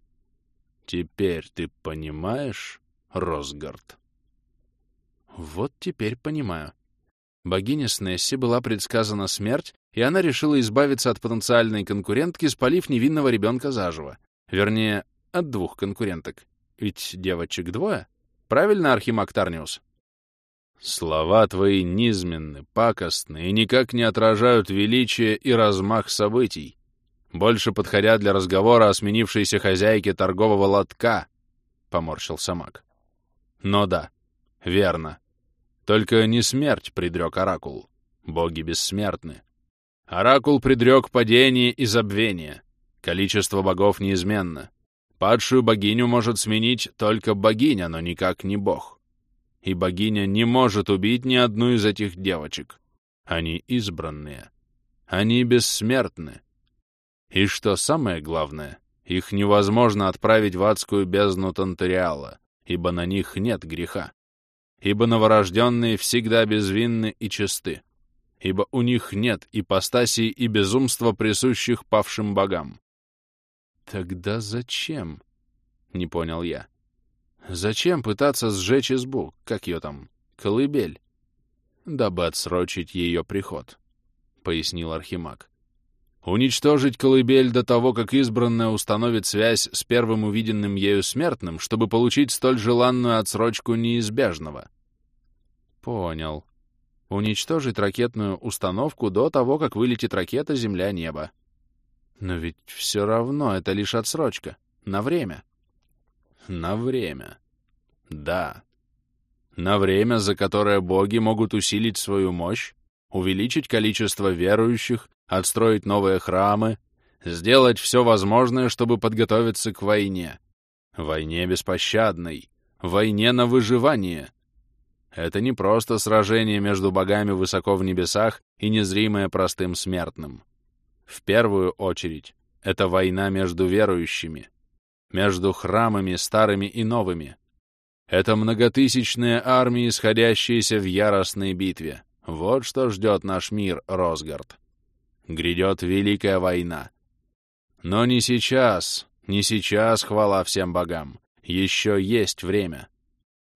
Теперь ты понимаешь, Росгард. Вот теперь понимаю. Богине Снесси была предсказана смерть, и она решила избавиться от потенциальной конкурентки, спалив невинного ребенка заживо. Вернее, от двух конкуренток. Ведь девочек двое. Правильно, Архимаг Тарниус? Слова твои низменны, пакостны и никак не отражают величие и размах событий, больше подходя для разговора о сменившейся хозяйке торгового лотка, — поморщился маг. Но да, верно. Только не смерть предрек Оракул. Боги бессмертны. Оракул предрек падение и забвение. Количество богов неизменно. Падшую богиню может сменить только богиня, но никак не бог. И богиня не может убить ни одну из этих девочек. Они избранные. Они бессмертны. И что самое главное, их невозможно отправить в адскую бездну Тантариала ибо на них нет греха. Ибо новорожденные всегда безвинны и чисты. Ибо у них нет ипостасий и безумства, присущих павшим богам. Тогда зачем? Не понял я. Зачем пытаться сжечь избу, как ее там, колыбель? Дабы отсрочить ее приход, — пояснил Архимаг. Уничтожить колыбель до того, как избранная установит связь с первым увиденным ею смертным, чтобы получить столь желанную отсрочку неизбежного. Понял. Уничтожить ракетную установку до того, как вылетит ракета Земля-Небо. Но ведь все равно это лишь отсрочка. На время. На время. Да. На время, за которое боги могут усилить свою мощь, увеличить количество верующих, отстроить новые храмы, сделать все возможное, чтобы подготовиться к войне. Войне беспощадной, войне на выживание. Это не просто сражение между богами высоко в небесах и незримое простым смертным. В первую очередь, это война между верующими, между храмами старыми и новыми. Это многотысячные армии, сходящиеся в яростной битве. Вот что ждет наш мир, Росгард. Грядет Великая война. Но не сейчас, не сейчас, хвала всем богам. Еще есть время.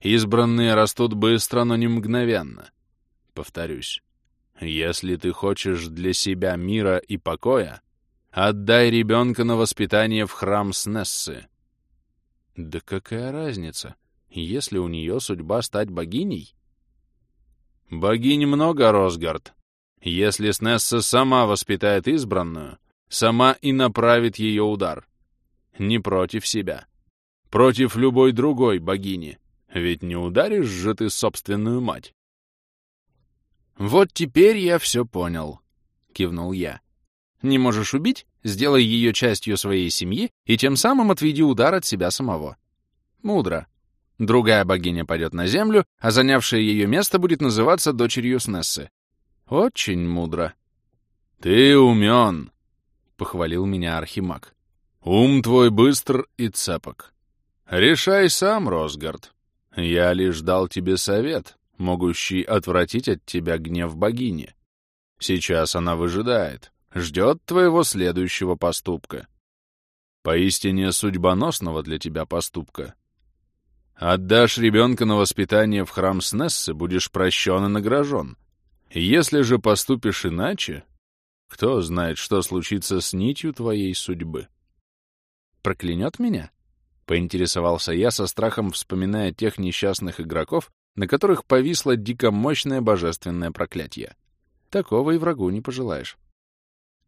Избранные растут быстро, но не мгновенно. Повторюсь, если ты хочешь для себя мира и покоя, отдай ребенка на воспитание в храм Снессы. Да какая разница, если у нее судьба стать богиней? Богинь много, Росгард. Если Снесса сама воспитает избранную, сама и направит ее удар. Не против себя. Против любой другой богини. Ведь не ударишь же ты собственную мать. «Вот теперь я все понял», — кивнул я. «Не можешь убить? Сделай ее частью своей семьи и тем самым отведи удар от себя самого. Мудро. Другая богиня пойдет на землю, а занявшая ее место будет называться дочерью Снессы. Очень мудро». «Ты умен», — похвалил меня Архимаг. «Ум твой быстр и цепок. Решай сам, Росгард. Я лишь дал тебе совет, могущий отвратить от тебя гнев богини. Сейчас она выжидает, ждет твоего следующего поступка. Поистине судьбоносного для тебя поступка. Отдашь ребенка на воспитание в храм Снессы, будешь прощен и награжен. Если же поступишь иначе, кто знает, что случится с нитью твоей судьбы. Проклянет меня? Поинтересовался я со страхом, вспоминая тех несчастных игроков, на которых повисло дико мощное божественное проклятие. Такого и врагу не пожелаешь.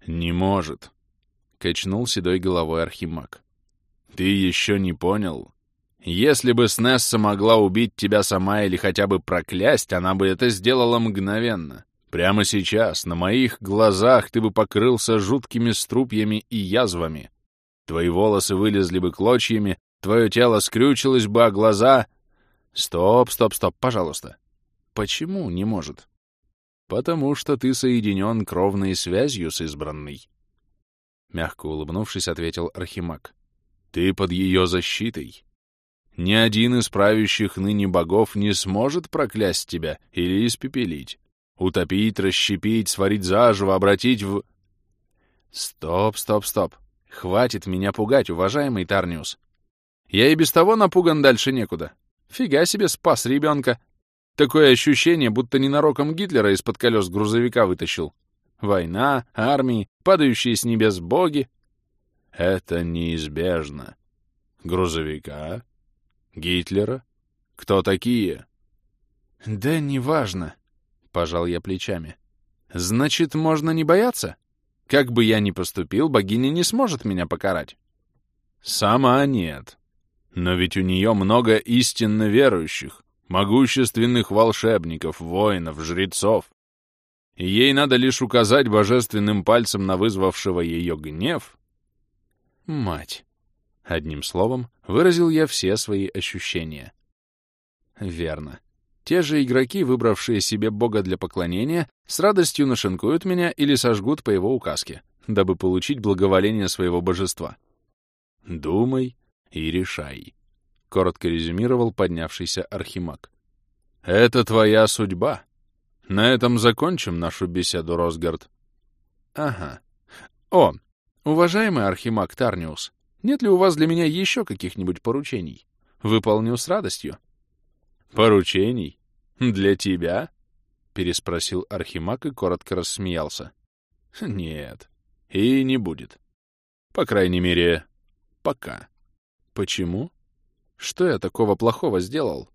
«Не может», — качнул седой головой Архимаг. «Ты еще не понял? Если бы Снесса могла убить тебя сама или хотя бы проклясть, она бы это сделала мгновенно. Прямо сейчас, на моих глазах, ты бы покрылся жуткими струпьями и язвами. Твои волосы вылезли бы клочьями, Твое тело скрючилось бы, а глаза... Стоп, стоп, стоп, пожалуйста. Почему не может? Потому что ты соединен кровной связью с избранной. Мягко улыбнувшись, ответил Архимаг. Ты под ее защитой. Ни один из правящих ныне богов не сможет проклясть тебя или испепелить. Утопить, расщепить, сварить заживо, обратить в... Стоп, стоп, стоп. Хватит меня пугать, уважаемый Тарниус. Я и без того напуган дальше некуда. Фига себе спас ребенка. Такое ощущение, будто ненароком Гитлера из-под колес грузовика вытащил. Война, армии, падающие с небес боги. Это неизбежно. Грузовика? Гитлера? Кто такие? Да неважно, — пожал я плечами. Значит, можно не бояться? Как бы я ни поступил, богиня не сможет меня покарать. Сама нет. Но ведь у нее много истинно верующих, могущественных волшебников, воинов, жрецов. И ей надо лишь указать божественным пальцем на вызвавшего ее гнев. Мать. Одним словом, выразил я все свои ощущения. Верно. Те же игроки, выбравшие себе бога для поклонения, с радостью нашинкуют меня или сожгут по его указке, дабы получить благоволение своего божества. Думай, и решай», — коротко резюмировал поднявшийся Архимаг. «Это твоя судьба. На этом закончим нашу беседу, Росгард». «Ага. О, уважаемый Архимаг Тарниус, нет ли у вас для меня еще каких-нибудь поручений? Выполню с радостью». «Поручений? Для тебя?» — переспросил Архимаг и коротко рассмеялся. «Нет, и не будет. По крайней мере, пока». Почему? Что я такого плохого сделал?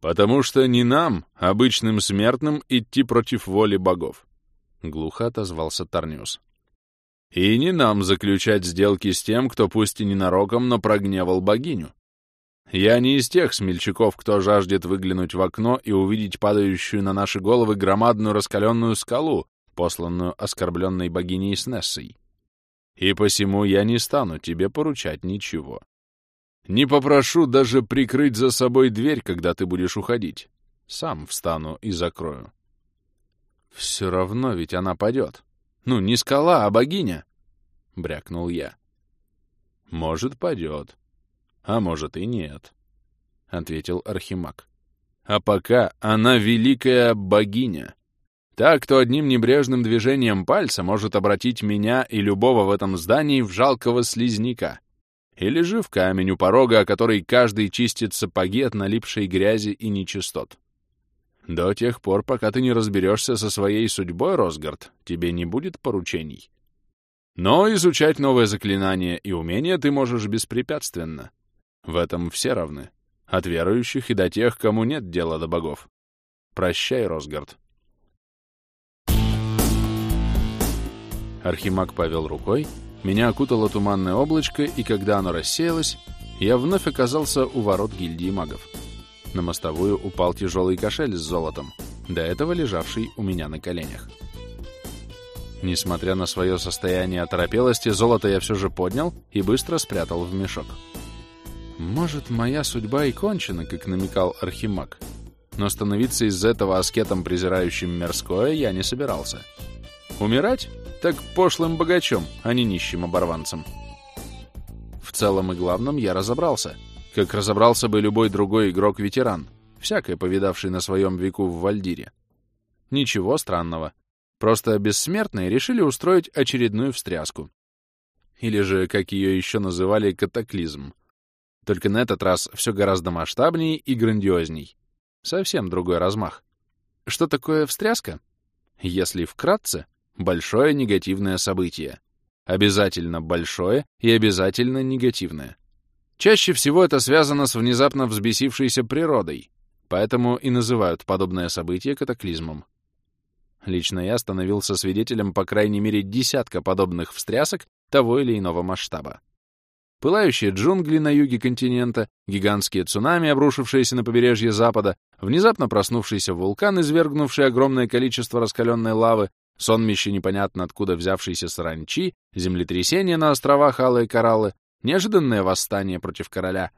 Потому что не нам, обычным смертным, идти против воли богов. Глухо отозвался Тарниус. И не нам заключать сделки с тем, кто пусть и ненароком, но прогневал богиню. Я не из тех смельчаков, кто жаждет выглянуть в окно и увидеть падающую на наши головы громадную раскаленную скалу, посланную оскорбленной богиней Снессой. И посему я не стану тебе поручать ничего. Не попрошу даже прикрыть за собой дверь, когда ты будешь уходить. Сам встану и закрою. Все равно ведь она падет. Ну, не скала, а богиня, — брякнул я. Может, падет, а может и нет. — ответил Архимаг. «А пока она великая богиня. Так, кто одним небрежным движением пальца может обратить меня и любого в этом здании в жалкого слизняка. Или же в камень у порога, о который каждый чистит сапоги от налипшей грязи и нечистот. До тех пор, пока ты не разберешься со своей судьбой, Росгард, тебе не будет поручений. Но изучать новое заклинание и умения ты можешь беспрепятственно. В этом все равны. От верующих и до тех, кому нет дела до богов. Прощай, Росгард. Архимаг повел рукой, меня окутало туманное облачко, и когда оно рассеялось, я вновь оказался у ворот гильдии магов. На мостовую упал тяжелый кошель с золотом, до этого лежавший у меня на коленях. Несмотря на свое состояние оторопелости, золото я все же поднял и быстро спрятал в мешок. Может, моя судьба и кончена, как намекал Архимаг, но становиться из этого аскетом, презирающим мирское, я не собирался. Умирать? Так пошлым богачом, а не нищим оборванцем. В целом и главном я разобрался, как разобрался бы любой другой игрок-ветеран, всякое повидавший на своем веку в Вальдире. Ничего странного. Просто бессмертные решили устроить очередную встряску. Или же, как ее еще называли, катаклизм. Только на этот раз все гораздо масштабнее и грандиозней. Совсем другой размах. Что такое встряска? Если вкратце, большое негативное событие. Обязательно большое и обязательно негативное. Чаще всего это связано с внезапно взбесившейся природой, поэтому и называют подобное событие катаклизмом. Лично я становился свидетелем по крайней мере десятка подобных встрясок того или иного масштаба. Пылающие джунгли на юге континента, гигантские цунами, обрушившиеся на побережье Запада, внезапно проснувшийся вулкан, извергнувший огромное количество раскаленной лавы, сонмище непонятно откуда взявшейся саранчи, землетрясение на островах Алые Кораллы, неожиданное восстание против короля.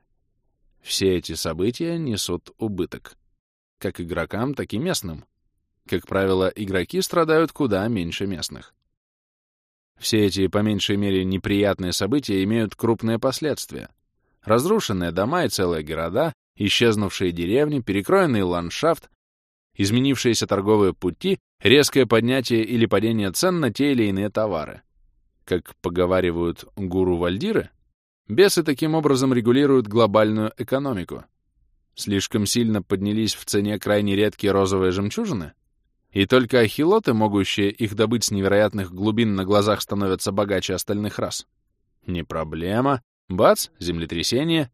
Все эти события несут убыток. Как игрокам, так и местным. Как правило, игроки страдают куда меньше местных. Все эти, по меньшей мере, неприятные события имеют крупные последствия. Разрушенные дома и целые города, исчезнувшие деревни, перекроенный ландшафт, изменившиеся торговые пути, резкое поднятие или падение цен на те или иные товары. Как поговаривают гуру Вальдиры, бесы таким образом регулируют глобальную экономику. Слишком сильно поднялись в цене крайне редкие розовые жемчужины, и только ахилоты, могущие их добыть с невероятных глубин на глазах, становятся богаче остальных рас. Не проблема. Бац, землетрясение,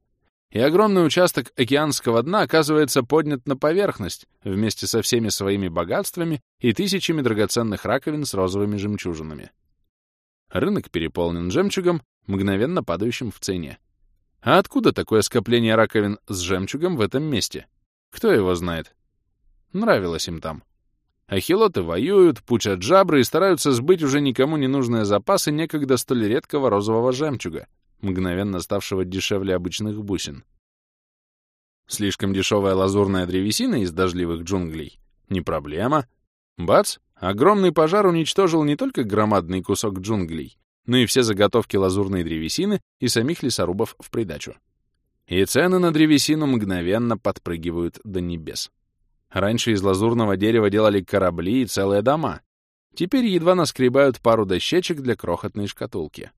и огромный участок океанского дна оказывается поднят на поверхность вместе со всеми своими богатствами и тысячами драгоценных раковин с розовыми жемчужинами. Рынок переполнен жемчугом, мгновенно падающим в цене. А откуда такое скопление раковин с жемчугом в этом месте? Кто его знает? Нравилось им там. Ахилоты воюют, пучат жабры и стараются сбыть уже никому не нужные запасы некогда столь редкого розового жемчуга, мгновенно ставшего дешевле обычных бусин. Слишком дешевая лазурная древесина из дождливых джунглей — не проблема. Бац! Огромный пожар уничтожил не только громадный кусок джунглей, но и все заготовки лазурной древесины и самих лесорубов в придачу. И цены на древесину мгновенно подпрыгивают до небес. Раньше из лазурного дерева делали корабли и целые дома. Теперь едва наскребают пару дощечек для крохотной шкатулки.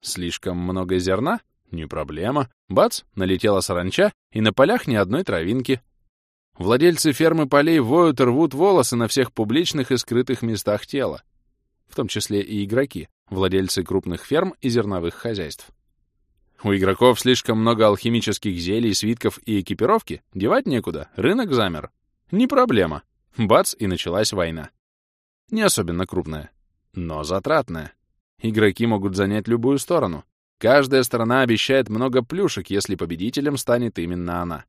Слишком много зерна? Не проблема. Бац, налетела саранча, и на полях ни одной травинки. Владельцы фермы полей воют рвут волосы на всех публичных и скрытых местах тела, в том числе и игроки, владельцы крупных ферм и зерновых хозяйств. У игроков слишком много алхимических зелий, свитков и экипировки, девать некуда, рынок замер. Не проблема. Бац, и началась война. Не особенно крупная, но затратная. Игроки могут занять любую сторону. Каждая сторона обещает много плюшек, если победителем станет именно она.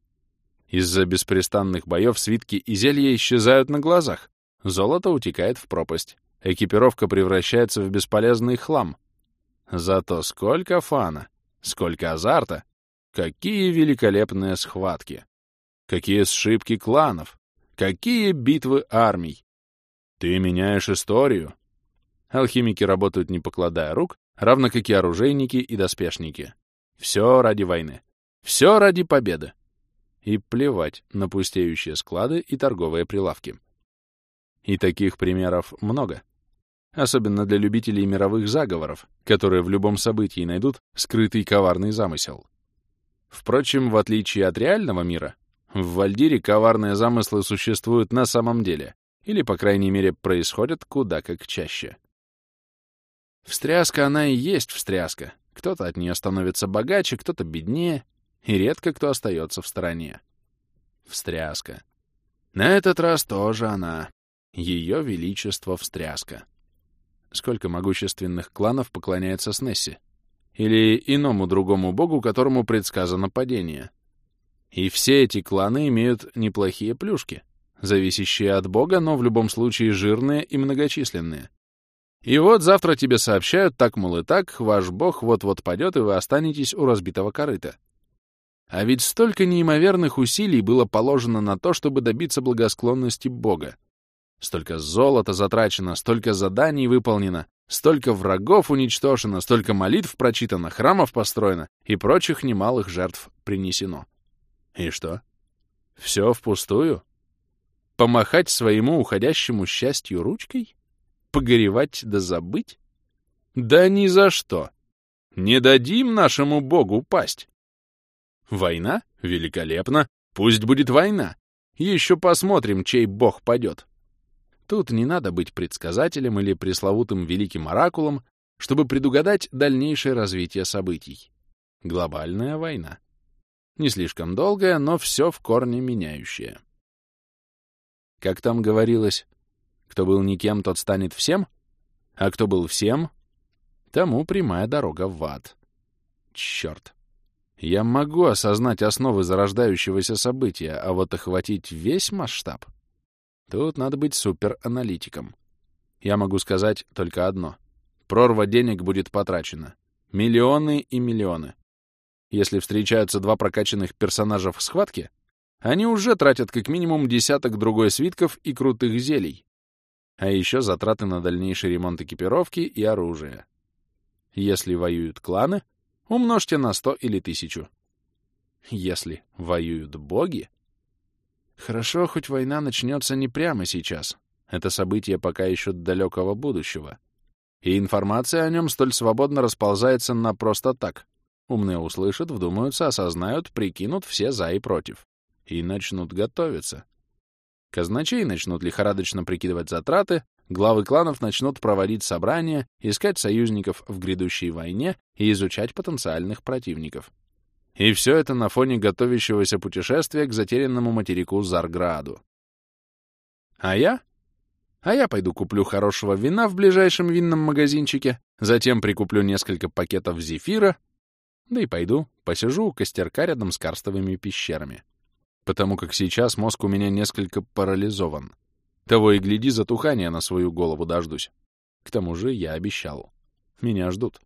Из-за беспрестанных боев свитки и зелья исчезают на глазах. Золото утекает в пропасть. Экипировка превращается в бесполезный хлам. Зато сколько фана, сколько азарта, какие великолепные схватки, какие сшибки кланов, какие битвы армий. Ты меняешь историю, Алхимики работают не покладая рук, равно как и оружейники и доспешники. Все ради войны. Все ради победы. и плевать на пустеющие склады и торговые прилавки. И таких примеров много. Особенно для любителей мировых заговоров, которые в любом событии найдут скрытый коварный замысел. Впрочем, в отличие от реального мира, в Вальдире коварные замыслы существуют на самом деле, или, по крайней мере, происходят куда как чаще. Встряска она и есть встряска. Кто-то от нее становится богаче, кто-то беднее, и редко кто остается в стороне. Встряска. На этот раз тоже она. Ее Величество Встряска. Сколько могущественных кланов поклоняется Снесси? Или иному другому богу, которому предсказано падение? И все эти кланы имеют неплохие плюшки, зависящие от бога, но в любом случае жирные и многочисленные. И вот завтра тебе сообщают, так, мол, и так, ваш бог вот-вот падет, и вы останетесь у разбитого корыта. А ведь столько неимоверных усилий было положено на то, чтобы добиться благосклонности бога. Столько золота затрачено, столько заданий выполнено, столько врагов уничтожено, столько молитв прочитано, храмов построено и прочих немалых жертв принесено. И что? Все впустую? Помахать своему уходящему счастью ручкой? Погоревать да забыть? Да ни за что! Не дадим нашему богу пасть! Война? Великолепно! Пусть будет война! Еще посмотрим, чей бог падет. Тут не надо быть предсказателем или пресловутым великим оракулом, чтобы предугадать дальнейшее развитие событий. Глобальная война. Не слишком долгая, но все в корне меняющее. Как там говорилось, кто был никем, тот станет всем, а кто был всем, тому прямая дорога в ад. Черт. Я могу осознать основы зарождающегося события, а вот охватить весь масштаб... Тут надо быть супераналитиком. Я могу сказать только одно. Прорва денег будет потрачена. Миллионы и миллионы. Если встречаются два прокачанных персонажа в схватке, они уже тратят как минимум десяток другой свитков и крутых зелий, а еще затраты на дальнейший ремонт экипировки и оружия. Если воюют кланы, умножьте на сто или тысячу. Если воюют боги... Хорошо, хоть война начнется не прямо сейчас. Это событие пока еще далекого будущего. И информация о нем столь свободно расползается на просто так. Умные услышат, вдумаются, осознают, прикинут все за и против. И начнут готовиться. Казначей начнут лихорадочно прикидывать затраты, главы кланов начнут проводить собрания, искать союзников в грядущей войне и изучать потенциальных противников. И все это на фоне готовящегося путешествия к затерянному материку Зарграду. А я? А я пойду куплю хорошего вина в ближайшем винном магазинчике, затем прикуплю несколько пакетов зефира, да и пойду, посижу у костерка рядом с карстовыми пещерами потому как сейчас мозг у меня несколько парализован. Того и гляди, затухания на свою голову дождусь. К тому же я обещал. Меня ждут.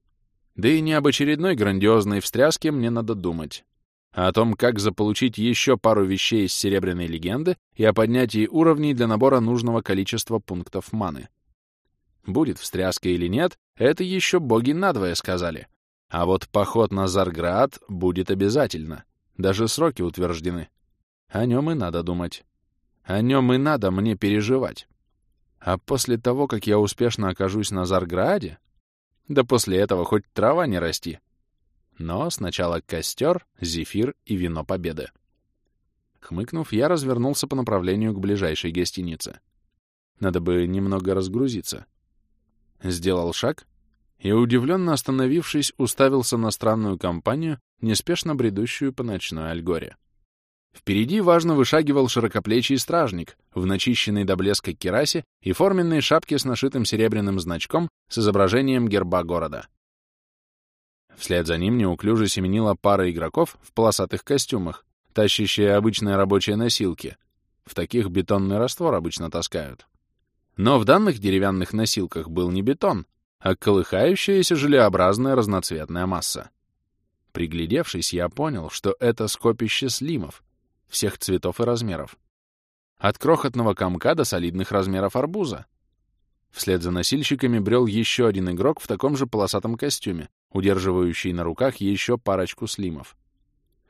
Да и не об очередной грандиозной встряске мне надо думать, а о том, как заполучить еще пару вещей из Серебряной легенды и о поднятии уровней для набора нужного количества пунктов маны. Будет встряска или нет, это еще боги надвое сказали. А вот поход на Зарград будет обязательно. Даже сроки утверждены. О нем и надо думать. О нем и надо мне переживать. А после того, как я успешно окажусь на Зарграде, да после этого хоть трава не расти. Но сначала костер, зефир и вино победы. Хмыкнув, я развернулся по направлению к ближайшей гостинице. Надо бы немного разгрузиться. Сделал шаг и, удивленно остановившись, уставился на странную компанию, неспешно бредущую по ночной Альгоре. Впереди важно вышагивал широкоплечий стражник в начищенной до блеска керасе и форменной шапке с нашитым серебряным значком с изображением герба города. Вслед за ним неуклюже семенила пара игроков в полосатых костюмах, тащащие обычные рабочие носилки. В таких бетонный раствор обычно таскают. Но в данных деревянных носилках был не бетон, а колыхающаяся желеобразная разноцветная масса. Приглядевшись, я понял, что это скопище слимов, всех цветов и размеров. От крохотного комка до солидных размеров арбуза. Вслед за носильщиками брел еще один игрок в таком же полосатом костюме, удерживающий на руках еще парочку слимов.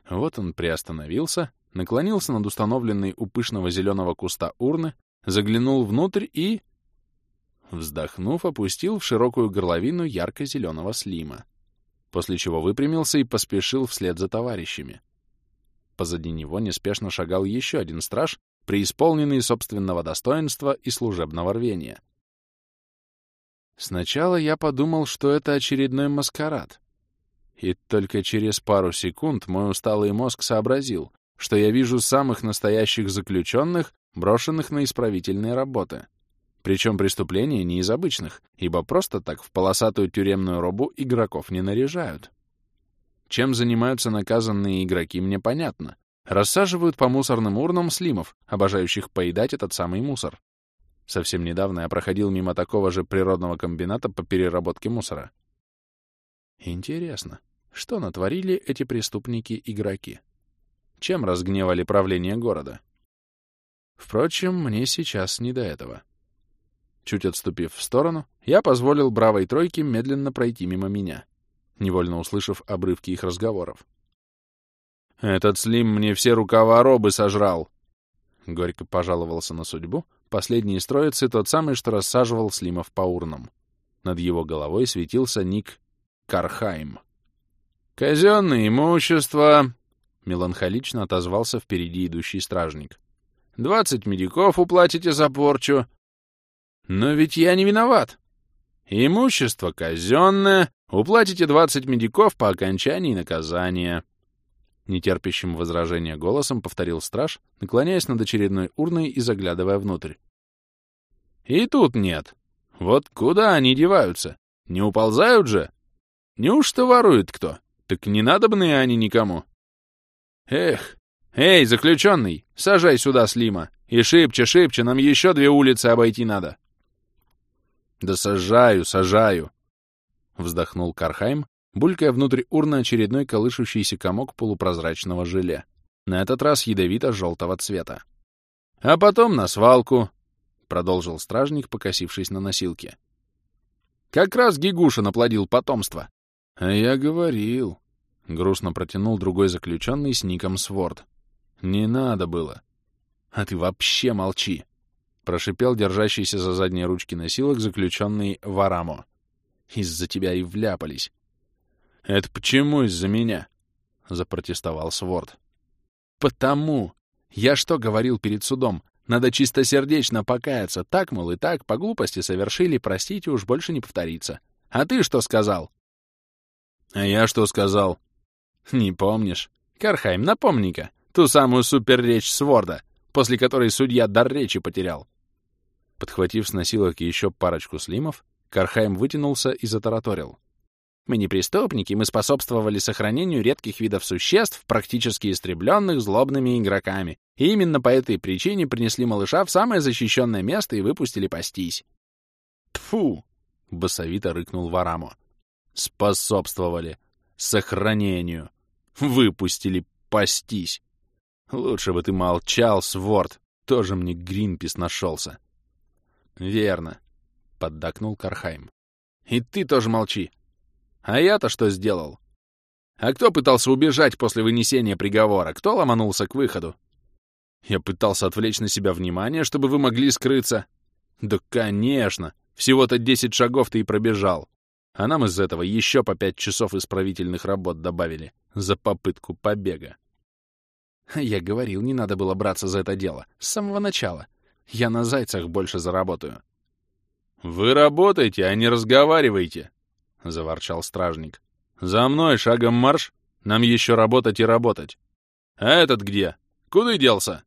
Вот он приостановился, наклонился над установленной у пышного зеленого куста урны, заглянул внутрь и... Вздохнув, опустил в широкую горловину ярко-зеленого слима, после чего выпрямился и поспешил вслед за товарищами. Позади него неспешно шагал еще один страж, преисполненный собственного достоинства и служебного рвения. Сначала я подумал, что это очередной маскарад. И только через пару секунд мой усталый мозг сообразил, что я вижу самых настоящих заключенных, брошенных на исправительные работы. Причем преступления не из обычных, ибо просто так в полосатую тюремную робу игроков не наряжают. Чем занимаются наказанные игроки, мне понятно. Рассаживают по мусорным урнам слимов, обожающих поедать этот самый мусор. Совсем недавно я проходил мимо такого же природного комбината по переработке мусора. Интересно, что натворили эти преступники-игроки? чем разгневали правление города. Впрочем, мне сейчас не до этого. Чуть отступив в сторону, я позволил бравой тройке медленно пройти мимо меня, невольно услышав обрывки их разговоров. «Этот Слим мне все рукава робы сожрал!» Горько пожаловался на судьбу последний из троицы, тот самый, что рассаживал Слимов по урнам. Над его головой светился ник Кархайм. «Казенное имущество!» — меланхолично отозвался впереди идущий стражник. «Двадцать медиков уплатите за порчу». «Но ведь я не виноват». «Имущество казенное, уплатите двадцать медиков по окончании наказания». Нетерпящим возражения голосом повторил страж, наклоняясь над очередной урной и заглядывая внутрь. «И тут нет. Вот куда они деваются? Не уползают же? Неужто ворует кто? Так не надобные они никому». Эх! Эй, заключенный, сажай сюда Слима. И шибче, шибче, нам еще две улицы обойти надо. Да сажаю, сажаю. Вздохнул Кархайм, булькая внутрь урны очередной колышущийся комок полупрозрачного желе. На этот раз ядовито-желтого цвета. А потом на свалку, продолжил стражник, покосившись на носилки. Как раз Гигуша наплодил потомство. А я говорил, Грустно протянул другой заключенный с ником Сворд. «Не надо было». «А ты вообще молчи!» Прошипел держащийся за задние ручки носилок заключенный Варамо. «Из-за тебя и вляпались». «Это почему из-за меня?» — запротестовал Сворд. «Потому! Я что говорил перед судом? Надо чистосердечно покаяться. Так, мол, и так, по глупости совершили, простите, уж больше не повторится. А ты что сказал?» «А я что сказал?» Не помнишь? Кархайм, напомни-ка, ту самую суперречь Сворда, после которой судья дар речи потерял. Подхватив с носилок еще парочку слимов, Кархайм вытянулся и затараторил. Мы не преступники, мы способствовали сохранению редких видов существ, практически истребленных злобными игроками. И именно по этой причине принесли малыша в самое защищенное место и выпустили пастись. Тфу! басовито рыкнул Варамо. Способствовали сохранению. Выпустили пастись. Лучше бы ты молчал, Сворд. Тоже мне Гринпис нашелся. Верно, поддакнул Кархайм. И ты тоже молчи. А я-то что сделал? А кто пытался убежать после вынесения приговора? Кто ломанулся к выходу? Я пытался отвлечь на себя внимание, чтобы вы могли скрыться. Да, конечно. Всего-то десять шагов ты и пробежал. А нам из этого еще по пять часов исправительных работ добавили за попытку побега. Я говорил, не надо было браться за это дело. С самого начала. Я на зайцах больше заработаю. «Вы работаете, а не разговаривайте!» — заворчал стражник. «За мной шагом марш! Нам еще работать и работать! А этот где? Куда делся?»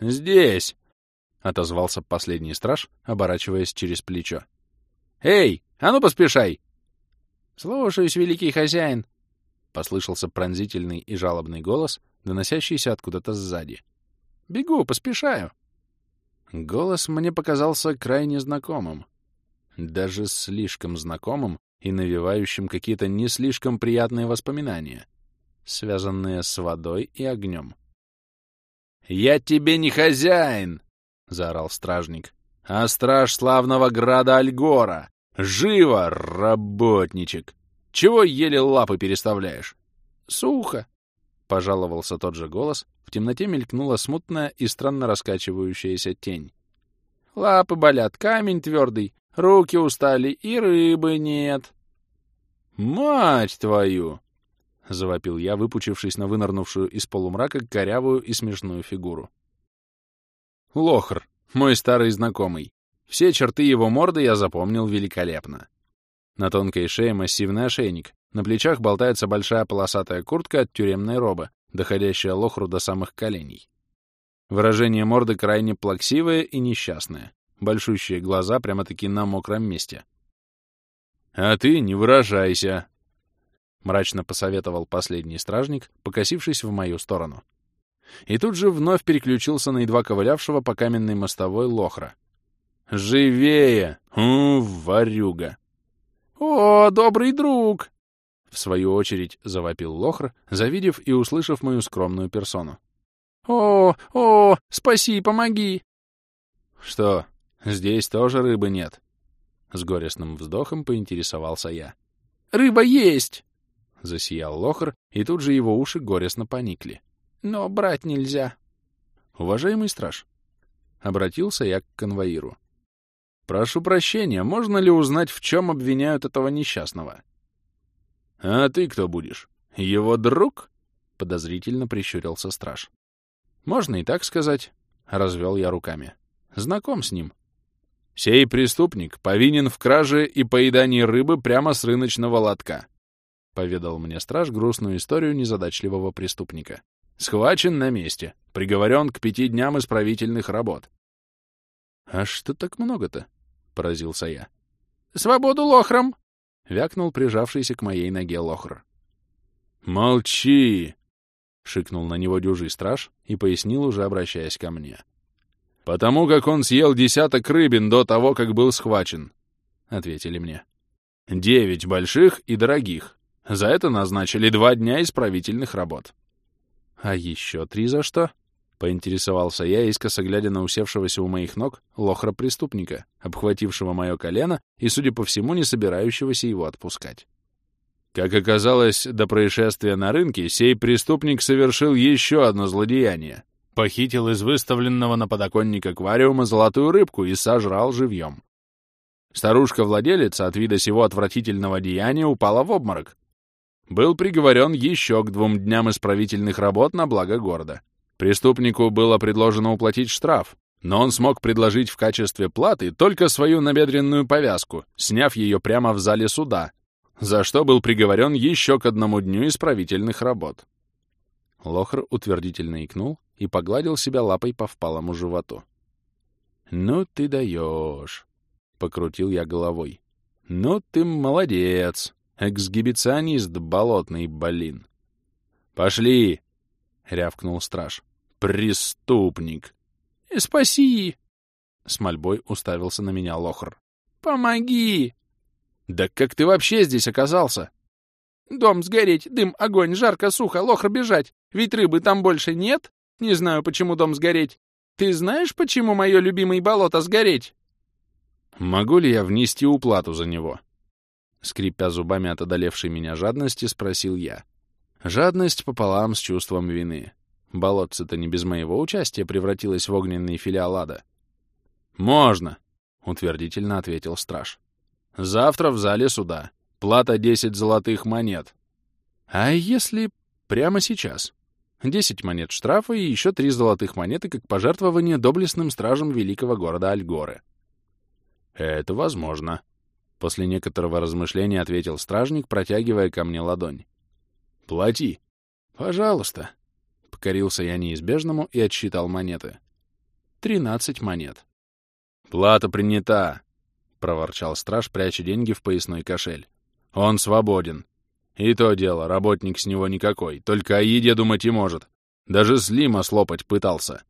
«Здесь!» — отозвался последний страж, оборачиваясь через плечо. «Эй, а ну поспешай!» «Слушаюсь, великий хозяин!» — послышался пронзительный и жалобный голос, доносящийся откуда-то сзади. «Бегу, поспешаю!» Голос мне показался крайне знакомым. Даже слишком знакомым и навевающим какие-то не слишком приятные воспоминания, связанные с водой и огнем. «Я тебе не хозяин!» — заорал стражник. «А страж славного града Альгора! Живо, работничек! Чего еле лапы переставляешь? Сухо. Пожаловался тот же голос, в темноте мелькнула смутная и странно раскачивающаяся тень. «Лапы болят, камень твердый, руки устали и рыбы нет». «Мать твою!» — завопил я, выпучившись на вынырнувшую из полумрака корявую и смешную фигуру. Лохр, мой старый знакомый. Все черты его морды я запомнил великолепно. На тонкой шее массивный ошейник, на плечах болтается большая полосатая куртка от тюремной робы, доходящая лохру до самых коленей. Выражение морды крайне плаксивое и несчастное. Большущие глаза прямо-таки на мокром месте. «А ты не выражайся!» — мрачно посоветовал последний стражник, покосившись в мою сторону. И тут же вновь переключился на едва ковылявшего по каменной мостовой лохра. «Живее! У, варюга!» «О, добрый друг!» В свою очередь завопил Лохр, завидев и услышав мою скромную персону. «О, о, спаси, помоги!» «Что, здесь тоже рыбы нет?» С горестным вздохом поинтересовался я. «Рыба есть!» Засиял Лохр, и тут же его уши горестно поникли. «Но брать нельзя!» «Уважаемый страж!» Обратился я к конвоиру. «Прошу прощения, можно ли узнать, в чем обвиняют этого несчастного?» «А ты кто будешь? Его друг?» — подозрительно прищурился страж. «Можно и так сказать», — развел я руками. «Знаком с ним». «Сей преступник повинен в краже и поедании рыбы прямо с рыночного лотка», — поведал мне страж грустную историю незадачливого преступника. «Схвачен на месте, приговорен к пяти дням исправительных работ». «А что так много-то?» — поразился я. «Свободу лохрам!» — вякнул прижавшийся к моей ноге лохр. «Молчи!» — шикнул на него дюжий страж и пояснил, уже обращаясь ко мне. «Потому как он съел десяток рыбин до того, как был схвачен», — ответили мне. «Девять больших и дорогих. За это назначили два дня исправительных работ». «А еще три за что?» — поинтересовался я, искоса глядя на усевшегося у моих ног лохра-преступника, обхватившего мое колено и, судя по всему, не собирающегося его отпускать. Как оказалось, до происшествия на рынке сей преступник совершил еще одно злодеяние. Похитил из выставленного на подоконник аквариума золотую рыбку и сожрал живьем. Старушка-владелица от вида сего отвратительного деяния упала в обморок. Был приговорен еще к двум дням исправительных работ на благо города. Преступнику было предложено уплатить штраф, но он смог предложить в качестве платы только свою набедренную повязку, сняв ее прямо в зале суда, за что был приговорен еще к одному дню исправительных работ. Лохр утвердительно икнул и погладил себя лапой по впалому животу. «Ну ты даешь!» — покрутил я головой. «Ну ты молодец! Эксгибиционист болотный, блин!» «Пошли!» — рявкнул страж. «Преступник!» «Э, «Спаси!» С мольбой уставился на меня Лохр. «Помоги!» «Да как ты вообще здесь оказался?» «Дом сгореть, дым, огонь, жарко, сухо, Лохр бежать. Ведь рыбы там больше нет? Не знаю, почему дом сгореть. Ты знаешь, почему мое любимое болото сгореть?» «Могу ли я внести уплату за него?» Скрипя зубами от одолевшей меня жадности, спросил я. Жадность пополам с чувством вины. Болотце-то не без моего участия превратилось в огненный филиал ада. «Можно», — утвердительно ответил страж. «Завтра в зале суда. Плата десять золотых монет». «А если прямо сейчас?» Десять монет штрафа и еще три золотых монеты как пожертвование доблестным стражам великого города Альгоры. «Это возможно», — после некоторого размышления ответил стражник, протягивая ко мне ладонь. «Плати». «Пожалуйста», Покорился я неизбежному и отсчитал монеты. Тринадцать монет. «Плата принята!» — проворчал страж, пряча деньги в поясной кошель. «Он свободен. И то дело, работник с него никакой, только о еде думать и может. Даже Слима слопать пытался».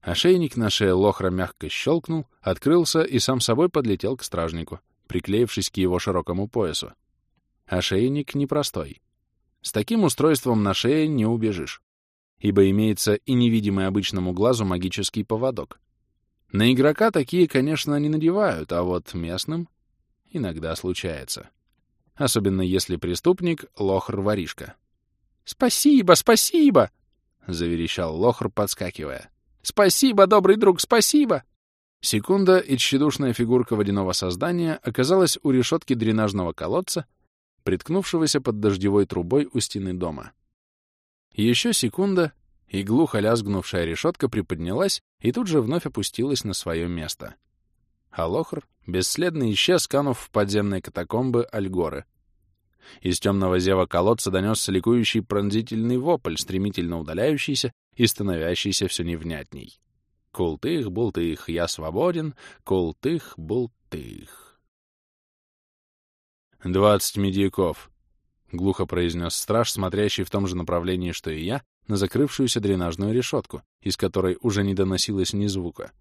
Ошейник на шее лохра мягко щелкнул, открылся и сам собой подлетел к стражнику, приклеившись к его широкому поясу. Ошейник непростой. С таким устройством на шее не убежишь ибо имеется и невидимый обычному глазу магический поводок. На игрока такие, конечно, не надевают, а вот местным иногда случается. Особенно если преступник — лохр-воришка. «Спасибо, спасибо!» — заверещал Лохр, подскакивая. «Спасибо, добрый друг, спасибо!» Секунда, и тщедушная фигурка водяного создания оказалась у решетки дренажного колодца, приткнувшегося под дождевой трубой у стены дома. Еще секунда, и глухо лязгнувшая решетка приподнялась и тут же вновь опустилась на свое место. А Лохр бесследно исчез, канув в подземные катакомбы Альгоры. Из темного зева колодца донесся ликующий пронзительный вопль, стремительно удаляющийся и становящийся все невнятней. Култых-бултых, я свободен, култых-бултых. «Двадцать медьяков», — глухо произнес страж, смотрящий в том же направлении, что и я, на закрывшуюся дренажную решетку, из которой уже не доносилось ни звука.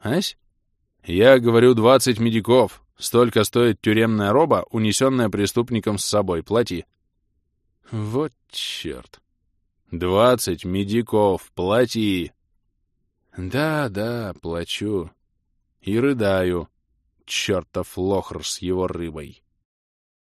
«Ась?» «Я говорю, двадцать медиков. Столько стоит тюремная роба, унесенная преступником с собой. Плати». «Вот черт!» «Двадцать медиков. Плати!» Да, да, плачу. И рыдаю. Чертов лохр с его рыбой.